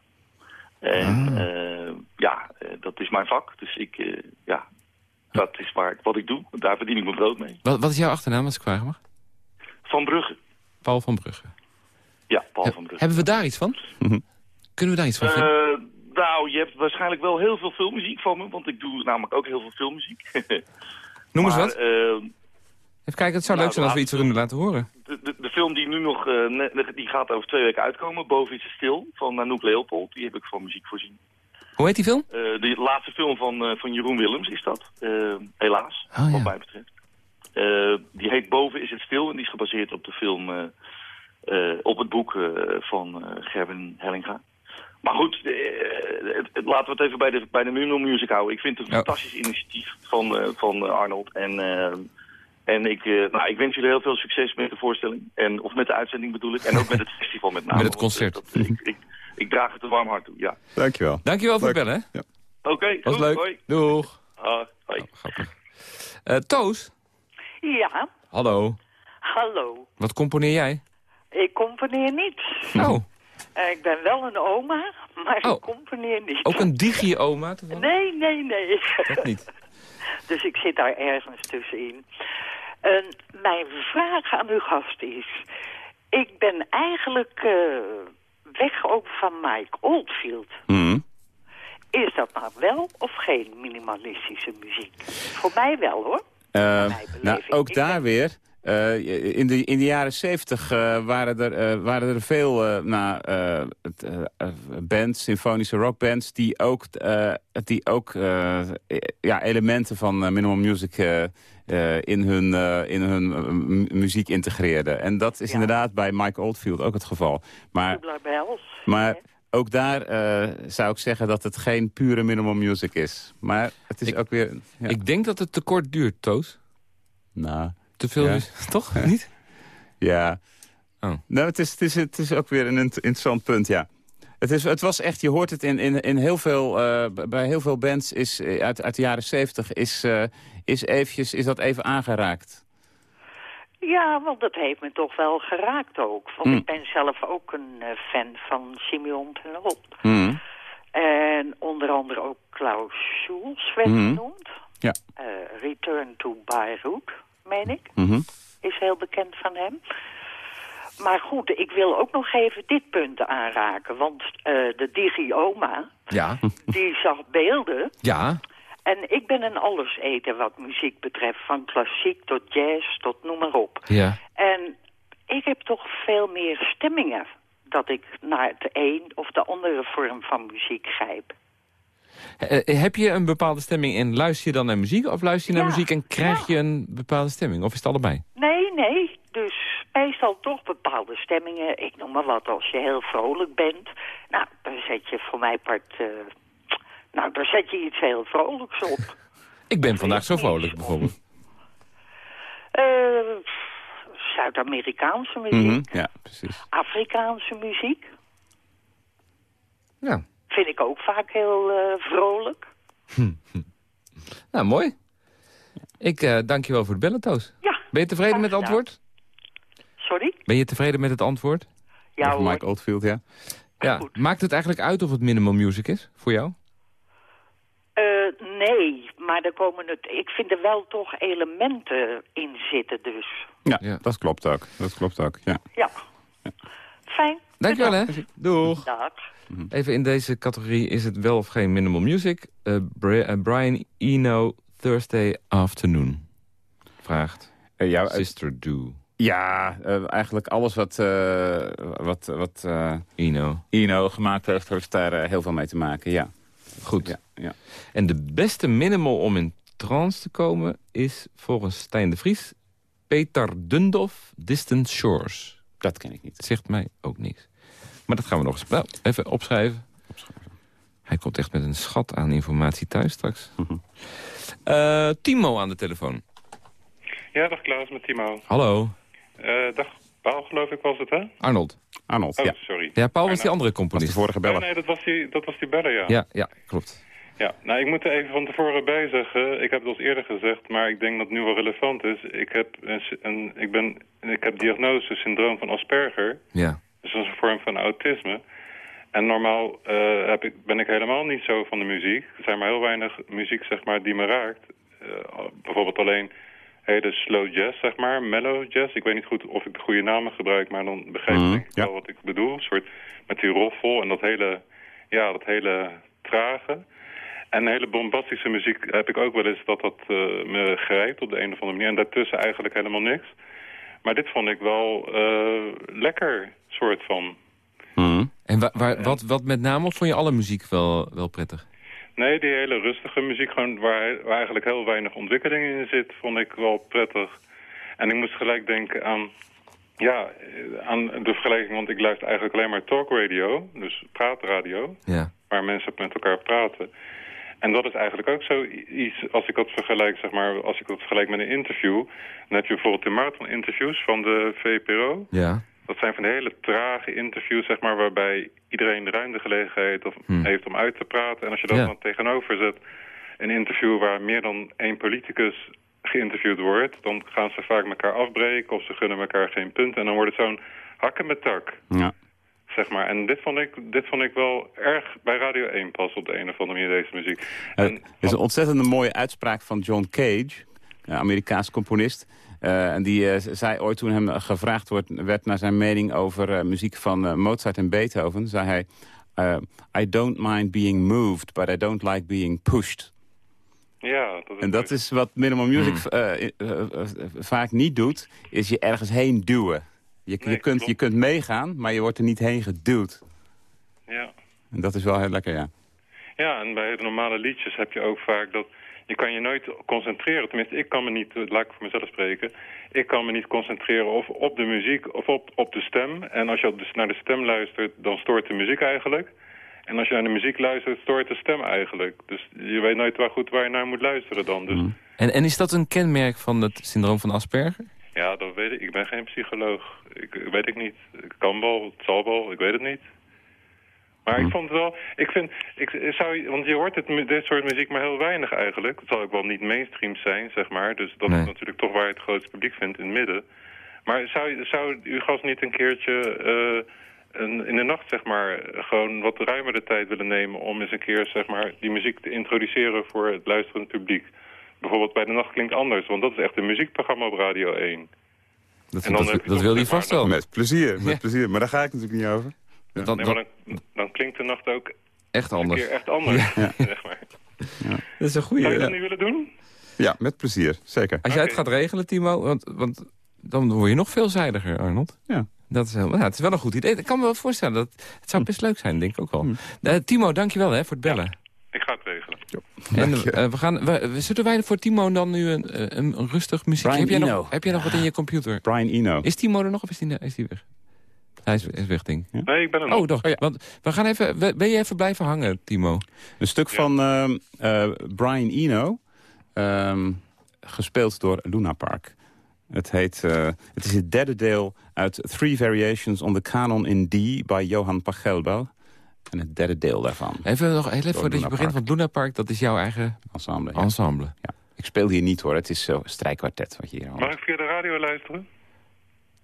En Ah. eh, ja, eh, dat is mijn vak. Dus ik, ja, dat is waar, ik- wat ik doe. Daar verdien ik mijn brood mee. Wat, wat is jouw achternaam, als ik vragen mag? Van Brugge. Paul van Brugge. Ja, Paul van Brugge. hebben we daar iets van? Kunnen we daar iets van vinden? Nou, je hebt waarschijnlijk wel heel veel filmmuziek van me, want ik doe namelijk ook heel veel filmmuziek. Noem eens maar, wat. eh, Even kijken, het zou nou, leuk zijn als we iets kunnen laten horen. de, de, de film die nu nog, eh, die gaat over twee weken uitkomen, Boven is het stil, van Anouk Leopold. Die heb ik van muziek voorzien. Hoe heet die film? Eh, de laatste film van, van Jeroen Willems is dat, helaas, Oh, ja. wat mij betreft. Die heet Boven is het stil en die is gebaseerd op de film, op het boek van Gerben Hellinga. Maar goed, eh, het- het- laten we het even bij de, bij de Minimal Music houden. Ik vind het een Ja. fantastisch initiatief van, eh, van eh, Arnold. En, en ik, eh, nou, ik wens jullie heel veel succes met de voorstelling. En, of met de uitzending bedoel ik. En ook met het festival met name. Met het want, concert. dat- ik, ik, ik draag het een warm hart toe, ja. Dankjewel. Dankjewel voor het bellen. hè? Oké, Was goed, leuk. hoi. Doeg. Hoi. Eh, Toos, Ja, hallo. hallo. Wat componeer jij? Ik componeer niets. Oh, Eh, ik ben wel een oma, maar Oh. ik componeer niet. ook een digi-oma? Nee, nee, nee. Dat niet. dus ik zit daar ergens tussenin. En mijn vraag aan uw gast is... Ik ben eigenlijk eh, weg ook van Mike Oldfield. Mhm. Is dat nou wel of geen minimalistische muziek? Voor mij wel, hoor. Eh, nou, ook Ik daar ben- weer. Eh, in, de, in de jaren zeventig eh, waren, er, eh, waren er veel eh, nou, het, bands, symfonische rockbands... die ook, eh, die ook eh, ja, elementen van minimal music eh, eh, in hun, eh, in hun mu- muziek integreerden. En dat is Ja. inderdaad bij Mike Oldfield ook het geval. Maar, Bells. ook daar eh, zou ik zeggen dat het geen pure minimal music is. Maar het is Ik- ook weer... Ja. Ik denk dat het te kort duurt, Toos. nou, Te veel Ja. Toch? Niet? Ja. Oh. Nou, het is, het, is, het is ook weer een int- interessant punt, ja. Het, is, het was echt, je hoort het in, in, in heel veel, eh, bij heel veel bands is, eh, uit, uit de jaren zeventig is, eh, is, eventjes, is dat even aangeraakt. Ja, want dat heeft me toch wel geraakt ook. Want Mm. ik ben zelf ook een eh, fan van Simeon ten Hol. Mhm. En onder andere ook Klaus Schulz werd Mhm. genoemd. Ja. Eh, Return to Beirut, meen ik. Mhm. Is heel bekend van hem. Maar goed, ik wil ook nog even dit punt aanraken. Want eh, de Digioma, Ja, die zag beelden. ja. En ik ben een alleseter wat muziek betreft. Van klassiek tot jazz tot noem maar op. ja. En ik heb toch veel meer stemmingen dat ik naar de een of de andere vorm van muziek grijp. Eh, heb je een bepaalde stemming en luister je dan naar muziek... of luister je naar Ja, muziek en krijg ja. je een bepaalde stemming? Of is het allebei? Nee, nee. Dus meestal toch bepaalde stemmingen. Ik noem maar wat, als je heel vrolijk bent. Nou, dan zet je voor mij part... eh, nou, dan zet je iets heel vrolijks op. Ik ben vandaag zo vrolijk, bijvoorbeeld. Eh, Zuid-Amerikaanse muziek, Mhm. Ja, precies. Afrikaanse muziek. Ja, Vind ik ook vaak heel eh, vrolijk. nou mooi. Ik eh, dank je wel voor de bellen, Toos. Ja. Ben je tevreden met het antwoord? Sorry? Ben je tevreden met het antwoord? Ja hoor. Mike Oldfield, ja. Ja. Goed. Maakt het eigenlijk uit of het minimal music is voor jou? Eh, nee, maar er komen het, ik vind er wel toch elementen in zitten dus. Ja, Ja. dat klopt ook. Dat klopt ook, ja. Ja. Fijn. Dankjewel, hè. Doeg. Dag. Even in deze categorie is het wel of geen minimal music. Eh, Bri- eh, Brian Eno, Thursday Afternoon. Vraagt Eh, ja, Sister Do. ja eigenlijk alles wat, eh, wat, wat eh, Eno. Ino gemaakt heeft, heeft daar heel veel mee te maken, ja. Goed. ja, ja. En de beste minimal om in trance te komen is volgens Stijn de Vries... Peter Dundoff, Distant Shores. Dat ken ik niet. Het zegt mij ook niks. Maar dat gaan we nog eens nou, even opschrijven. Hij komt echt met een schat aan informatie thuis straks. Mhm. Eh, Timo aan de telefoon. Ja, dag Klaas, met Timo. Hallo. Eh, dag Paul, geloof ik was het, hè? Arnold. Arnold, Oh, ja. sorry. Ja, Paul was die andere Was de componist. vorige Oh, beller. nee, dat was die, dat was die beller, ja. Ja, ja, klopt. Ja, nou, ik moet er even van tevoren bij zeggen. Ik heb het al eerder gezegd, maar ik denk dat het nu wel relevant is. Ik heb, een, een, ik ben, ik heb diagnose syndroom van Asperger. Ja. Dus dat is een vorm van autisme. En normaal eh, heb ik, ben ik helemaal niet zo van de muziek. Er zijn maar heel weinig muziek, zeg maar, die me raakt. Eh, bijvoorbeeld alleen hele slow jazz, zeg maar, mellow jazz. Ik weet niet goed of ik de goede namen gebruik, maar dan begrijp Mhm, ik ja. wel wat ik bedoel. Een soort met die roffel en dat hele, ja, dat hele trage. En hele bombastische muziek heb ik ook wel eens dat dat eh, me grijpt op de een of andere manier. En daartussen eigenlijk helemaal niks. Maar dit vond ik wel eh, lekker, soort van. Mhm. En wa- waar, wat, wat met name, of vond je alle muziek wel, wel prettig? Nee, die hele rustige muziek, gewoon waar, waar eigenlijk heel weinig ontwikkeling in zit, vond ik wel prettig. En ik moest gelijk denken aan, ja, aan de vergelijking, want ik luister eigenlijk alleen maar talkradio, dus praatradio, Ja. waar mensen met elkaar praten. En dat is eigenlijk ook zoiets, als ik dat vergelijk, zeg maar, als ik dat vergelijk met een interview, dan heb je bijvoorbeeld de marathon-interviews van de VPRO. Ja. Dat zijn van hele trage interviews, zeg maar, waarbij iedereen de gelegenheid of Hmm. heeft om uit te praten. En als je dat Ja. dan tegenover zet, een interview waar meer dan één politicus geïnterviewd wordt, dan gaan ze vaak elkaar afbreken of ze gunnen elkaar geen punt. En dan wordt het zo'n hakken met tak, Ja. Zeg maar. En dit vond ik, dit vond ik wel erg bij Radio 1 pas op de een of andere manier, deze muziek. Eh, En, Er is een ontzettend mooie uitspraak van John Cage, een Amerikaans componist. Eh, en die eh, zei ooit toen hem gevraagd wordt, werd naar zijn mening over muziek van Mozart en Beethoven, zei hij... eh, I don't mind being moved, but I don't like being pushed. ja, dat is En dat is wat minimal music eh, vaak niet doet, is je ergens heen duwen. Je, Nee, je, kunt, klopt. je kunt meegaan, maar je wordt er niet heen geduwd. Ja. En dat is wel heel lekker, ja. Ja, en bij de normale liedjes heb je ook vaak dat... Je kan je nooit concentreren. Tenminste, ik kan me niet, eh, laat ik voor mezelf spreken... Ik kan me niet concentreren of op de muziek of op, op de stem. En als je dus naar de stem luistert, dan stoort de muziek eigenlijk. En als je naar de muziek luistert, stoort de stem eigenlijk. Dus je weet nooit waar goed waar je naar moet luisteren dan. Dus En, en is dat een kenmerk van het syndroom van Asperger? Ja, dat weet ik. Ik ben geen psycholoog. Ik, ik weet ik niet. Het kan wel, het zal wel, ik weet het niet. Maar ik vond het wel, ik vind, ik zou, want je hoort het, dit soort muziek maar heel weinig eigenlijk. Het zal ook wel niet mainstream zijn, zeg maar. Dus dat Nee. is natuurlijk toch waar je het grootste publiek vindt, in het midden. Maar zou, zou uw gast niet een keertje uh, een, in de nacht, zeg maar, gewoon wat ruimer de tijd willen nemen... om eens een keer, zeg maar, die muziek te introduceren voor het luisterend publiek? Bijvoorbeeld bij de nacht klinkt anders, want dat is echt een muziekprogramma op Radio 1. Dat, en dan dat, dat wil hij vast wel. Met plezier, met plezier. Maar daar ga ik natuurlijk niet over. Ja. Dan, nee, dan, dan, klinkt de nacht ook echt anders. Een keer echt anders, ja. zeg maar. Ja. Dat is een goede. Zou je dat niet willen doen? Ja, met plezier, zeker. Als jij het gaat regelen, Timo, want, want dan word je nog veelzijdiger, Arnold. Ja. Dat is, heel, het is wel een goed idee. Ik kan me wel voorstellen. Dat, het zou best leuk zijn, denk ik ook wel. Hm. Uh, Timo, dankjewel hè, voor het bellen. Ik ga het regelen. En uh, we gaan, we, zullen wij voor Timo dan nu een, eh, een, een rustig muziek... Brian heb, jij Eno. nog, heb jij nog wat in je computer? Brian Eno. Is Timo er nog of is die, is die weg? Hij is, is weg, ding. Ja? Nee, ik ben er nog. Oh, toch. Oh, ja. Want we gaan even, ben je even blijven hangen, Timo? Een stuk ja. van uh, Brian Eno, um, gespeeld door Luna Park. Het, heet, uh, het is het derde deel uit Three Variations on the Canon in D... bij Johan Pachelbel. En het derde deel daarvan. Even nog heel even voordat je begint van Luna Park. Dat is jouw eigen ensemble. Ja. ensemble. Ja. Ik speel hier niet hoor, het is zo strijkkwartet wat je hier hoort. Mag ik via de radio luisteren?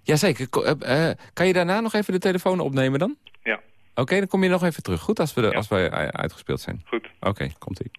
Jazeker. Uh, uh, kan je daarna nog even de telefoon opnemen dan? Ja. Oké, okay, dan kom je nog even terug. Goed, als we, de, ja. als we uitgespeeld zijn. Goed. Oké, okay, komt-ie.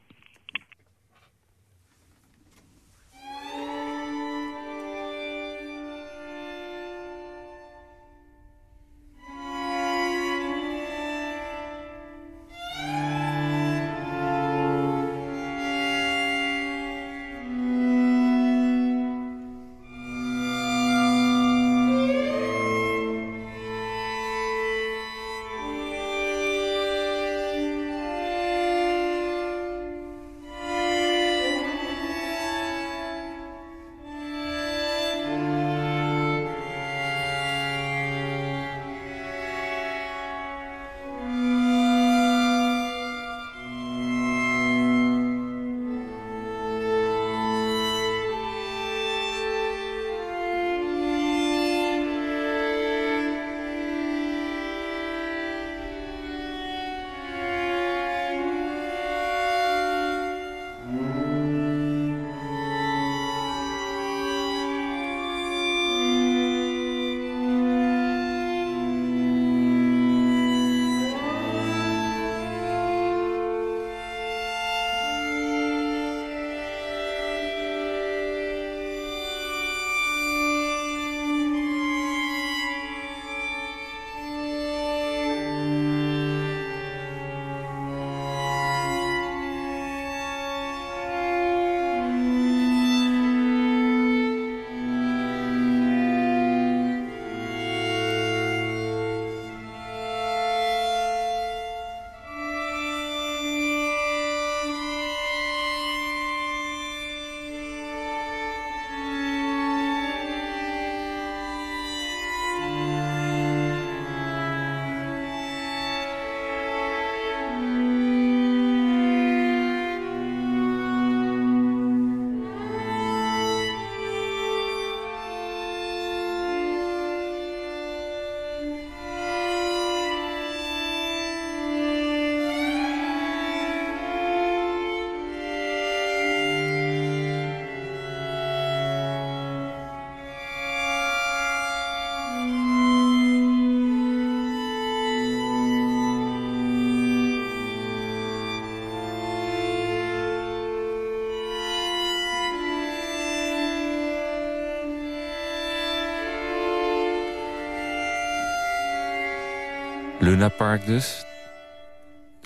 Luna Park dus.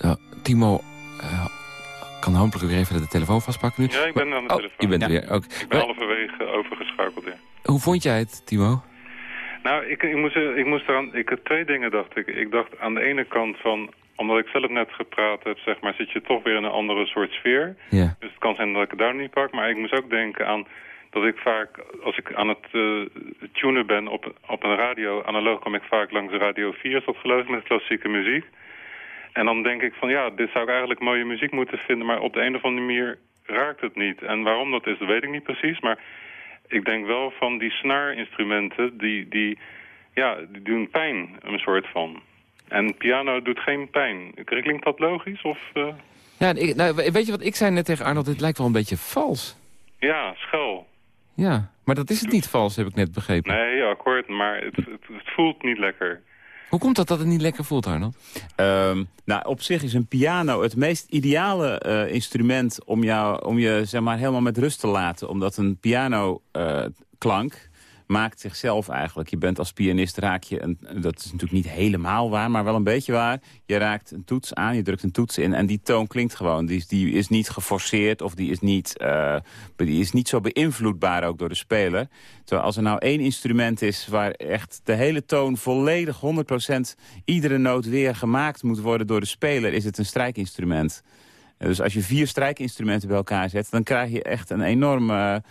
Uh, Timo uh, kan hopelijk weer even de telefoon vastpakken nu. Ja, ik ben maar, aan de oh, telefoon. Je bent ja. weer. Ik ben halverwege overgeschakeld. Hoe vond jij het, Timo? Nou, ik, ik, moest, ik moest eraan... Ik, twee dingen dacht ik. Ik dacht aan de ene kant van... Omdat ik zelf net gepraat heb, zeg maar, zit je toch weer in een andere soort sfeer. Ja. Dus het kan zijn dat ik het daar niet pak. Maar ik moest ook denken aan dat ik vaak, als ik aan het uh, tunen ben op, op een radio, analoog kom ik vaak langs Radio 4, is dat geloof ik, met klassieke muziek. En dan denk ik van ja, dit zou ik eigenlijk mooie muziek moeten vinden, maar op de een of andere manier raakt het niet. En waarom dat is, dat weet ik niet precies, maar ik denk wel van die snaarinstrumenten, die, die, ja, die doen pijn, een soort van. En piano doet geen pijn. Klinkt dat logisch? Of, uh... Ja, ik, nou, weet je wat ik zei net tegen Arnold? Het lijkt wel een beetje vals. Ja, schel. Ja. Maar dat is het niet vals, heb ik net begrepen. Nee, akkoord, maar het, het, het voelt niet lekker. Hoe komt dat dat het niet lekker voelt, Arnold? Um, nou, op zich is een piano het meest ideale uh, instrument om, jou, om je zeg maar, helemaal met rust te laten. Omdat een piano uh, klank maakt zichzelf eigenlijk. Je bent als pianist, raak je, een, dat is natuurlijk niet helemaal waar, maar wel een beetje waar. Je raakt een toets aan, je drukt een toets in en die toon klinkt gewoon. Die, is niet geforceerd of die is niet, uh, die is niet zo beïnvloedbaar ook door de speler. Terwijl als er nou één instrument is waar echt de hele toon volledig 100% iedere noot weer gemaakt moet worden door de speler, is het een strijkinstrument. Dus als je vier strijkinstrumenten bij elkaar zet, dan krijg je echt een enorme...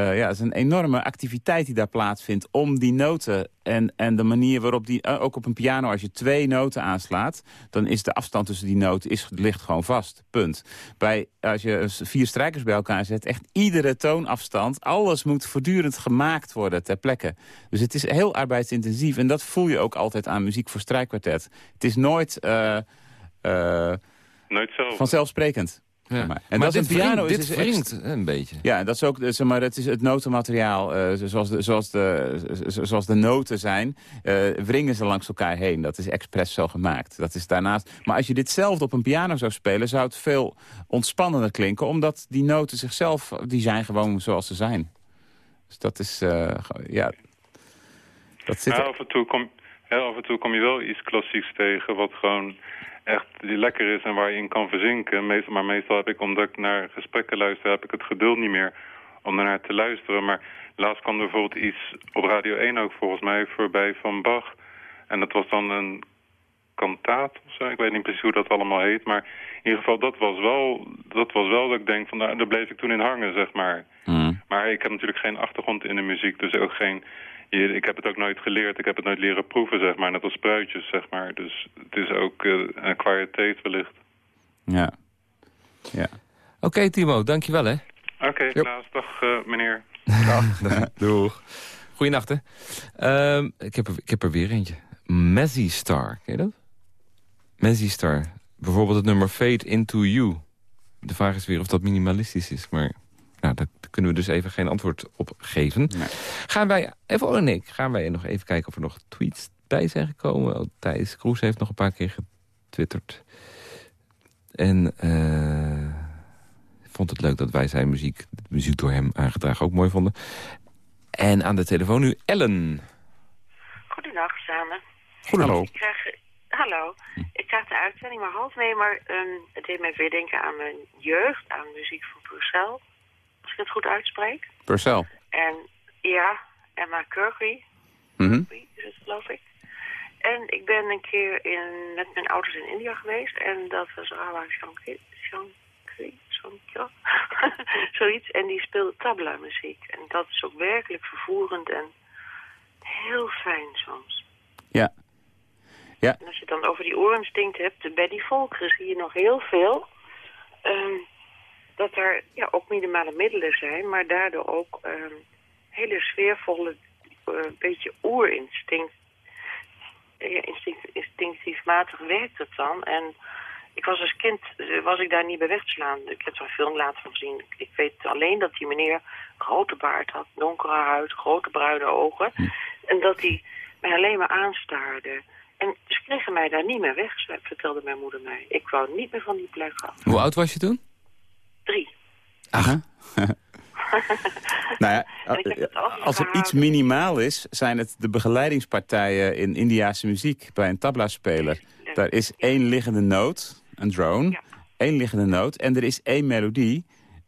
ja, het is een enorme activiteit die daar plaatsvindt om die noten en, en de manier waarop die, uh, ook op een piano, als je twee noten aanslaat, dan is de afstand tussen die noten is, ligt gewoon vast. Punt. Bij, als je vier strijkers bij elkaar zet, echt iedere toonafstand, alles moet voortdurend gemaakt worden ter plekke. Dus het is heel arbeidsintensief en dat voel je ook altijd aan muziek voor strijkkwartet. Het is nooit, uh, nooit zelf. vanzelfsprekend. Ja. Maar, en maar dat dit piano wringt, is dit wringt een beetje. Ja, dat is ook, zeg maar, het is het notenmateriaal, uh, zoals, de, zoals, de, zoals de noten zijn, uh, wringen ze langs elkaar heen. Dat is expres zo gemaakt. Dat is daarnaast. Maar als je ditzelfde op een piano zou spelen, zou het veel ontspannender klinken, omdat die noten zichzelf, die zijn gewoon zoals ze zijn. Dus dat is, uh, ja, dat zit. Ja, af en toe kom, af en toe kom je wel iets klassieks tegen, wat gewoon echt die lekker is en waar je in kan verzinken. Meestal, maar meestal heb ik, omdat ik naar gesprekken luister, heb ik het geduld niet meer om daarnaar te luisteren. Maar laatst kwam er bijvoorbeeld iets op Radio 1 ook volgens mij voorbij van Bach. En dat was dan een kantaat of zo. Ik weet niet precies hoe dat allemaal heet. Maar in ieder geval, dat was wel, dat, was wel dat ik denk van, nou, daar bleef ik toen in hangen, zeg maar. Mm. Maar ik heb natuurlijk geen achtergrond in de muziek, dus ook geen ik heb het ook nooit geleerd. Ik heb het nooit leren proeven, zeg maar. Net als spruitjes, zeg maar. Dus het is ook uh, een kwaliteit wellicht. Ja. ja. Oké, okay, Timo. Dankjewel, hè. Oké, okay, Klaas. Dag, uh, meneer. Dag. Doeg. Goeienacht, hè. Uh, ik, heb er, ik heb er weer eentje. Messi Star. Ken je dat? Messi Star. Bijvoorbeeld het nummer Fade Into You. De vraag is weer of dat minimalistisch is, maar... Nou, daar kunnen we dus even geen antwoord op geven. Nee. Gaan wij, even en ik, gaan wij nog even kijken of er nog tweets bij zijn gekomen. Oh, Thijs Kroes heeft nog een paar keer getwitterd. En uh, vond het leuk dat wij zijn muziek, de muziek door hem aangedragen, ook mooi vonden. En aan de telefoon nu Ellen. Goedendag samen. Hallo. Ik krijg, hallo. Ik krijg de uitzending maar half mee, maar um, het deed mij weer denken aan mijn jeugd, aan muziek van Purcell ik het goed uitspreek. Purcell. En ja, Emma Kirkby. Mm -hmm. is het geloof ik. En ik ben een keer in, met mijn ouders in India geweest. En dat was Rawa Shankri. Zoiets. En die speelde tabla muziek. En dat is ook werkelijk vervoerend en heel fijn soms. Ja. ja. En als je het dan over die oorinstinct hebt, bij die volkeren zie je nog heel veel... Um, dat er ja, ook minimale middelen zijn, maar daardoor ook um, hele sfeervolle, uh, beetje oerinstinct, ja, instinct, instinctiefmatig werkt het dan. En ik was als kind, uh, was ik daar niet bij wegslaan. Ik heb zo'n film laten gezien. Ik weet alleen dat die meneer grote baard had, donkere huid, grote bruine ogen. Hm. En dat hij mij alleen maar aanstaarde. En ze kregen mij daar niet meer weg, vertelde mijn moeder mij. Ik wou niet meer van die plek af. Hoe oud was je toen? Drie. Aha. nou ja, als er iets minimaal is, zijn het de begeleidingspartijen in Indiase muziek bij een tabla-speler. Daar is één liggende noot, een drone, ja. één liggende noot en er is één melodie,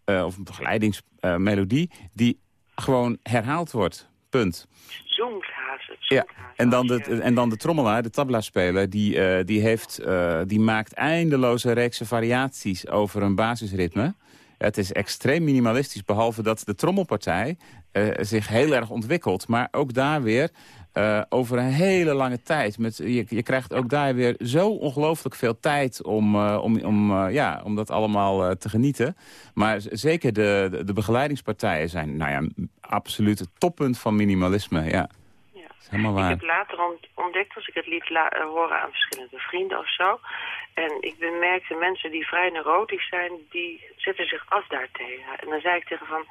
uh, of een begeleidingsmelodie, uh, die gewoon herhaald wordt. Punt. Zoomhazen. Ja, en dan, de, en dan de trommelaar, de tabla-speler, die, uh, die, heeft, die maakt eindeloze reeksen variaties over een basisritme. Het is extreem minimalistisch, behalve dat de trommelpartij uh, zich heel erg ontwikkelt. Maar ook daar weer uh, over een hele lange tijd. Met, je, je krijgt ook daar weer zo ongelooflijk veel tijd om, uh, om, om, ja, om dat allemaal te genieten. Maar zeker de, de, de, begeleidingspartijen zijn nou ja, absoluut het toppunt van minimalisme. Ja. Helemaal waar. Ik heb later ontdekt, als ik het liet horen aan verschillende vrienden of zo... En ik bemerkte mensen die vrij neurotisch zijn, die zetten zich af daartegen. En dan zei ik tegen van,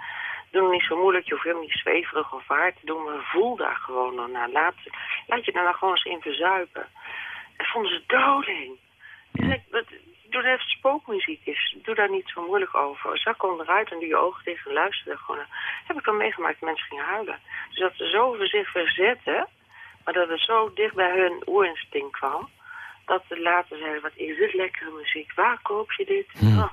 Doe nog niet zo moeilijk, je hoeft helemaal niet zweverig of waar te doen, maar voel daar gewoon dan naar. Laat, laat je daar nou gewoon eens in verzuipen. En vonden ze doodeng. Ik doe even spookmuziek is. Doe daar niet zo moeilijk over. Zak onderuit en doe je ogen dicht en luister er gewoon naar. Heb ik al meegemaakt dat mensen gingen huilen. Dus dat ze zo voor zich verzetten, maar dat het zo dicht bij hun oerinstinct kwam. Dat ze later zeiden, wat is dit lekkere muziek? Waar koop je dit? Oh,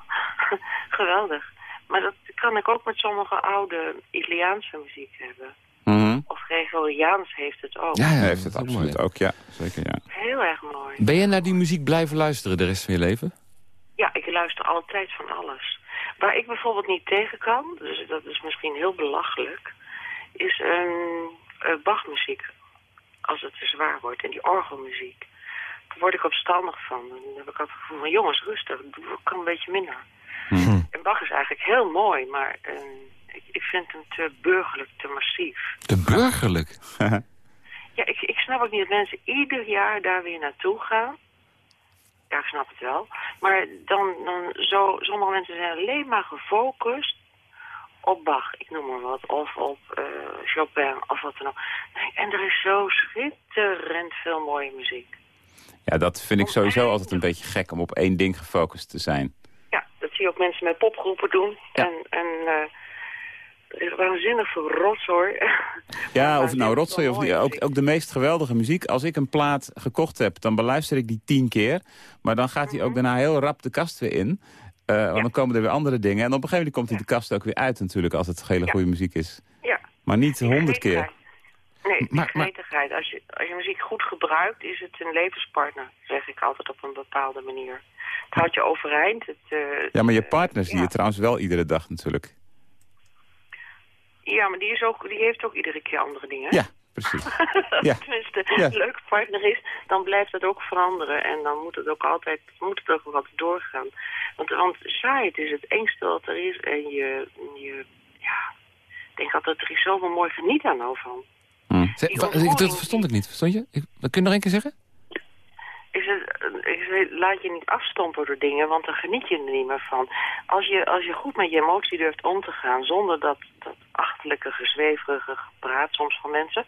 geweldig. Maar dat kan ik ook met sommige oude Italiaanse muziek hebben. Mhm. Of Gregoriaans heeft het ook. Ja, ja, heeft het absoluut mooi. ook, ja. Zeker, ja. Heel erg mooi. Ben je naar die muziek blijven luisteren de rest van je leven? Ja, ik luister altijd van alles. Waar ik bijvoorbeeld niet tegen kan, dus dat is misschien heel belachelijk, is een uh, Bachmuziek. Als het te zwaar wordt. En die orgelmuziek. Daar word ik opstandig van. Dan heb ik altijd het gevoel van, jongens, rustig. Doe kan een beetje minder. Mhm. En Bach is eigenlijk heel mooi, maar eh, ik, ik vind hem te burgerlijk, te massief. Te burgerlijk. Ja, ik, ik snap ook niet dat mensen ieder jaar daar weer naartoe gaan. Ja, ik snap het wel. Maar dan, dan zo, sommige mensen zijn alleen maar gefocust op Bach, ik noem maar wat. Of op eh, Chopin, of wat dan ook. En er is zo schitterend veel mooie muziek. Ja, dat vind ik sowieso altijd een beetje gek om op één ding gefocust te zijn. Ja, dat zie je ook mensen met popgroepen doen. En, en eh, waanzinnig veel rotzooi. Ja, of nou rotzooi of niet. Ook, ook de meest geweldige muziek. Als ik een plaat gekocht heb, dan beluister ik die tien keer. Maar dan gaat hij ook daarna heel rap de kast weer in. Eh, want Mhm. Ja. dan komen er weer andere dingen. En op een gegeven moment komt hij de kast ook weer uit natuurlijk... als het hele Ja. goede muziek is. Ja. Maar niet honderd keer. Nee, die Maar- gretigheid. Als je, als je muziek goed gebruikt, is het een levenspartner, zeg ik altijd op een bepaalde manier. Het houdt je overeind. Het, eh, Ja, maar je eh, partner zie je ja. trouwens wel iedere dag natuurlijk. Ja, maar die, is ook, die heeft ook iedere keer andere dingen. Ja, precies. Als Ja. het tenminste Ja. een leuke partner is, dan blijft het ook veranderen. En dan moet het ook altijd, moet het ook wel wat doorgaan. Want, want saaiheid is het engste wat er is. En je, je ja, ik denk altijd, er is zoveel mooi geniet aan overal. Zeg, Die wa- onthouding- dat verstond ik niet. Verstond je? Ik, kun je nog een keer zeggen? Is het, laat je niet afstompen door dingen, want dan geniet je er niet meer van. Als je, als je goed met je emotie durft om te gaan, zonder dat, dat achterlijke, gezweverige gepraat soms van mensen,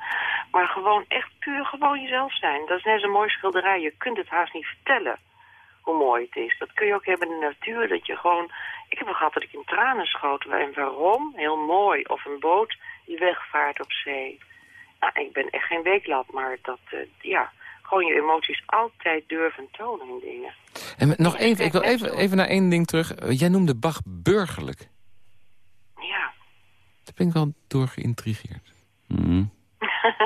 maar gewoon echt puur gewoon jezelf zijn. Dat is net zo'n mooie schilderij. Je kunt het haast niet vertellen hoe mooi het is. Dat kun je ook hebben in de natuur, dat je gewoon... Ik heb gehad dat ik in tranen schoot. En waarom? Heel mooi. Of een boot die wegvaart op zee. Nou, ik ben echt geen weeklap, maar dat, eh, ja, gewoon je emoties altijd durven tonen in dingen. En nog even, ik wil even, even naar één ding terug. Eh, Jij noemde Bach burgerlijk. Ja. Daar ben ik wel door geïntrigeerd. Mhm.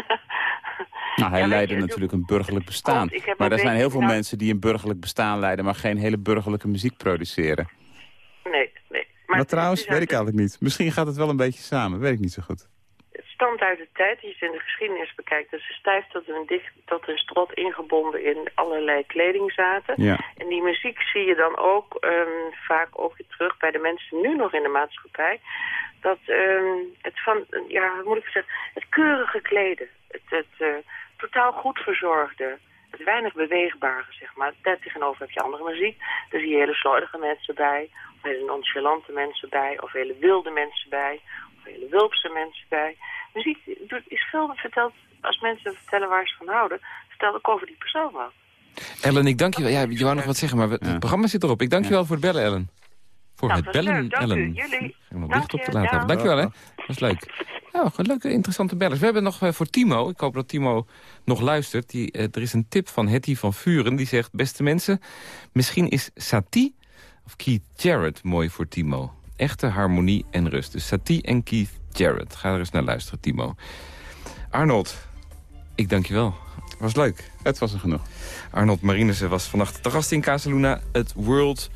Nou, hij Ja, leidde je, natuurlijk een burgerlijk bestaan. Ik heb Maar er zijn heel veel mensen die een burgerlijk bestaan leiden... maar geen hele burgerlijke muziek produceren. Nee, nee. Maar, het- trouwens, weet ik eigenlijk niet. Misschien gaat het wel een beetje samen, weet ik niet zo goed. Het stamt uit de tijd, als je in de geschiedenis bekijkt, dat ze stijf tot een, dicht, tot een strot ingebonden in allerlei kleding zaten. Ja. En die muziek zie je dan ook ehm, vaak ook weer terug bij de mensen nu nog in de maatschappij. Dat ehm, het van, ja, hoe moet ik het zeggen, het keurige kleden, het, het eh, totaal goed verzorgde, het weinig beweegbare, zeg maar. Daar tegenover heb je andere muziek. Daar zie je hele slordige mensen bij, of hele nonchalante mensen bij, of hele wilde mensen bij, of hele wulpse mensen bij. Muziek doet- is veel verteld, als mensen vertellen waar ze van houden, vertel ik over die persoon wat. Ellen, ik dank je wel. Ja, je wou nog wat zeggen, maar we- het programma zit erop. Ik dank je wel voor het bellen, Ellen. Voor Nou, het was bellen, leuk. Dank. Ellen. Jullie. Dank je. te laten Dag. hebben. Dank je wel, hè. Dat was leuk. Ja, gewoon leuke, interessante bellers. We hebben nog eh, voor Timo, ik hoop dat Timo nog luistert. Die, eh, er is een tip van Hetty van Vuren. Die zegt, beste mensen, misschien is Satie of Keith Jarrett mooi voor Timo. Echte harmonie en rust. Dus Satie en Keith Jarrett. Ga er eens naar luisteren, Timo. Arnold, ik dank je wel. Was leuk. Het was er genoeg. Arnold Marinissen was vannacht te gast in Casaluna. Het World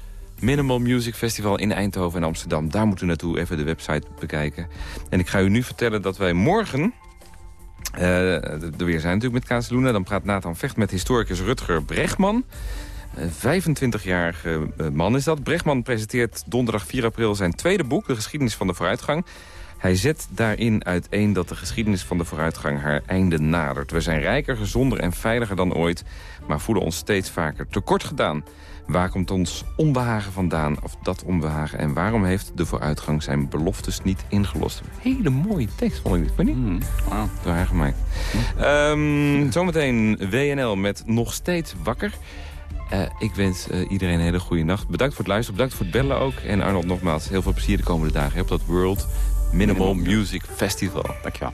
Minimal Music Festival in Eindhoven en Amsterdam. Daar moet u naartoe, even de website bekijken. En ik ga u nu vertellen dat wij morgen... eh, er weer zijn natuurlijk met Casaluna. Dan praat Nathan Vecht met historicus Rutger. Een 25-jarige eh, man is dat. Bregman presenteert donderdag 4 april zijn tweede boek... De geschiedenis van de vooruitgang. Hij zet daarin uiteen dat de geschiedenis van de vooruitgang haar einde nadert. We zijn rijker, gezonder en veiliger dan ooit, maar voelen ons steeds vaker tekort gedaan. Waar komt ons onbehagen vandaan, of dat onbehagen... en waarom heeft de vooruitgang zijn beloftes niet ingelost? Hele mooie tekst, vond ik dit, maar niet? Mm, wow. Door haar gemaakt. Um, zometeen WNL met Nog Steeds Wakker... Uh, ik wens uh, iedereen een hele goede nacht. Bedankt voor het luisteren, bedankt voor het bellen ook. En Arnold, nogmaals, heel veel plezier de komende dagen op dat World Minimal, Minimal Music Festival. Dankjewel.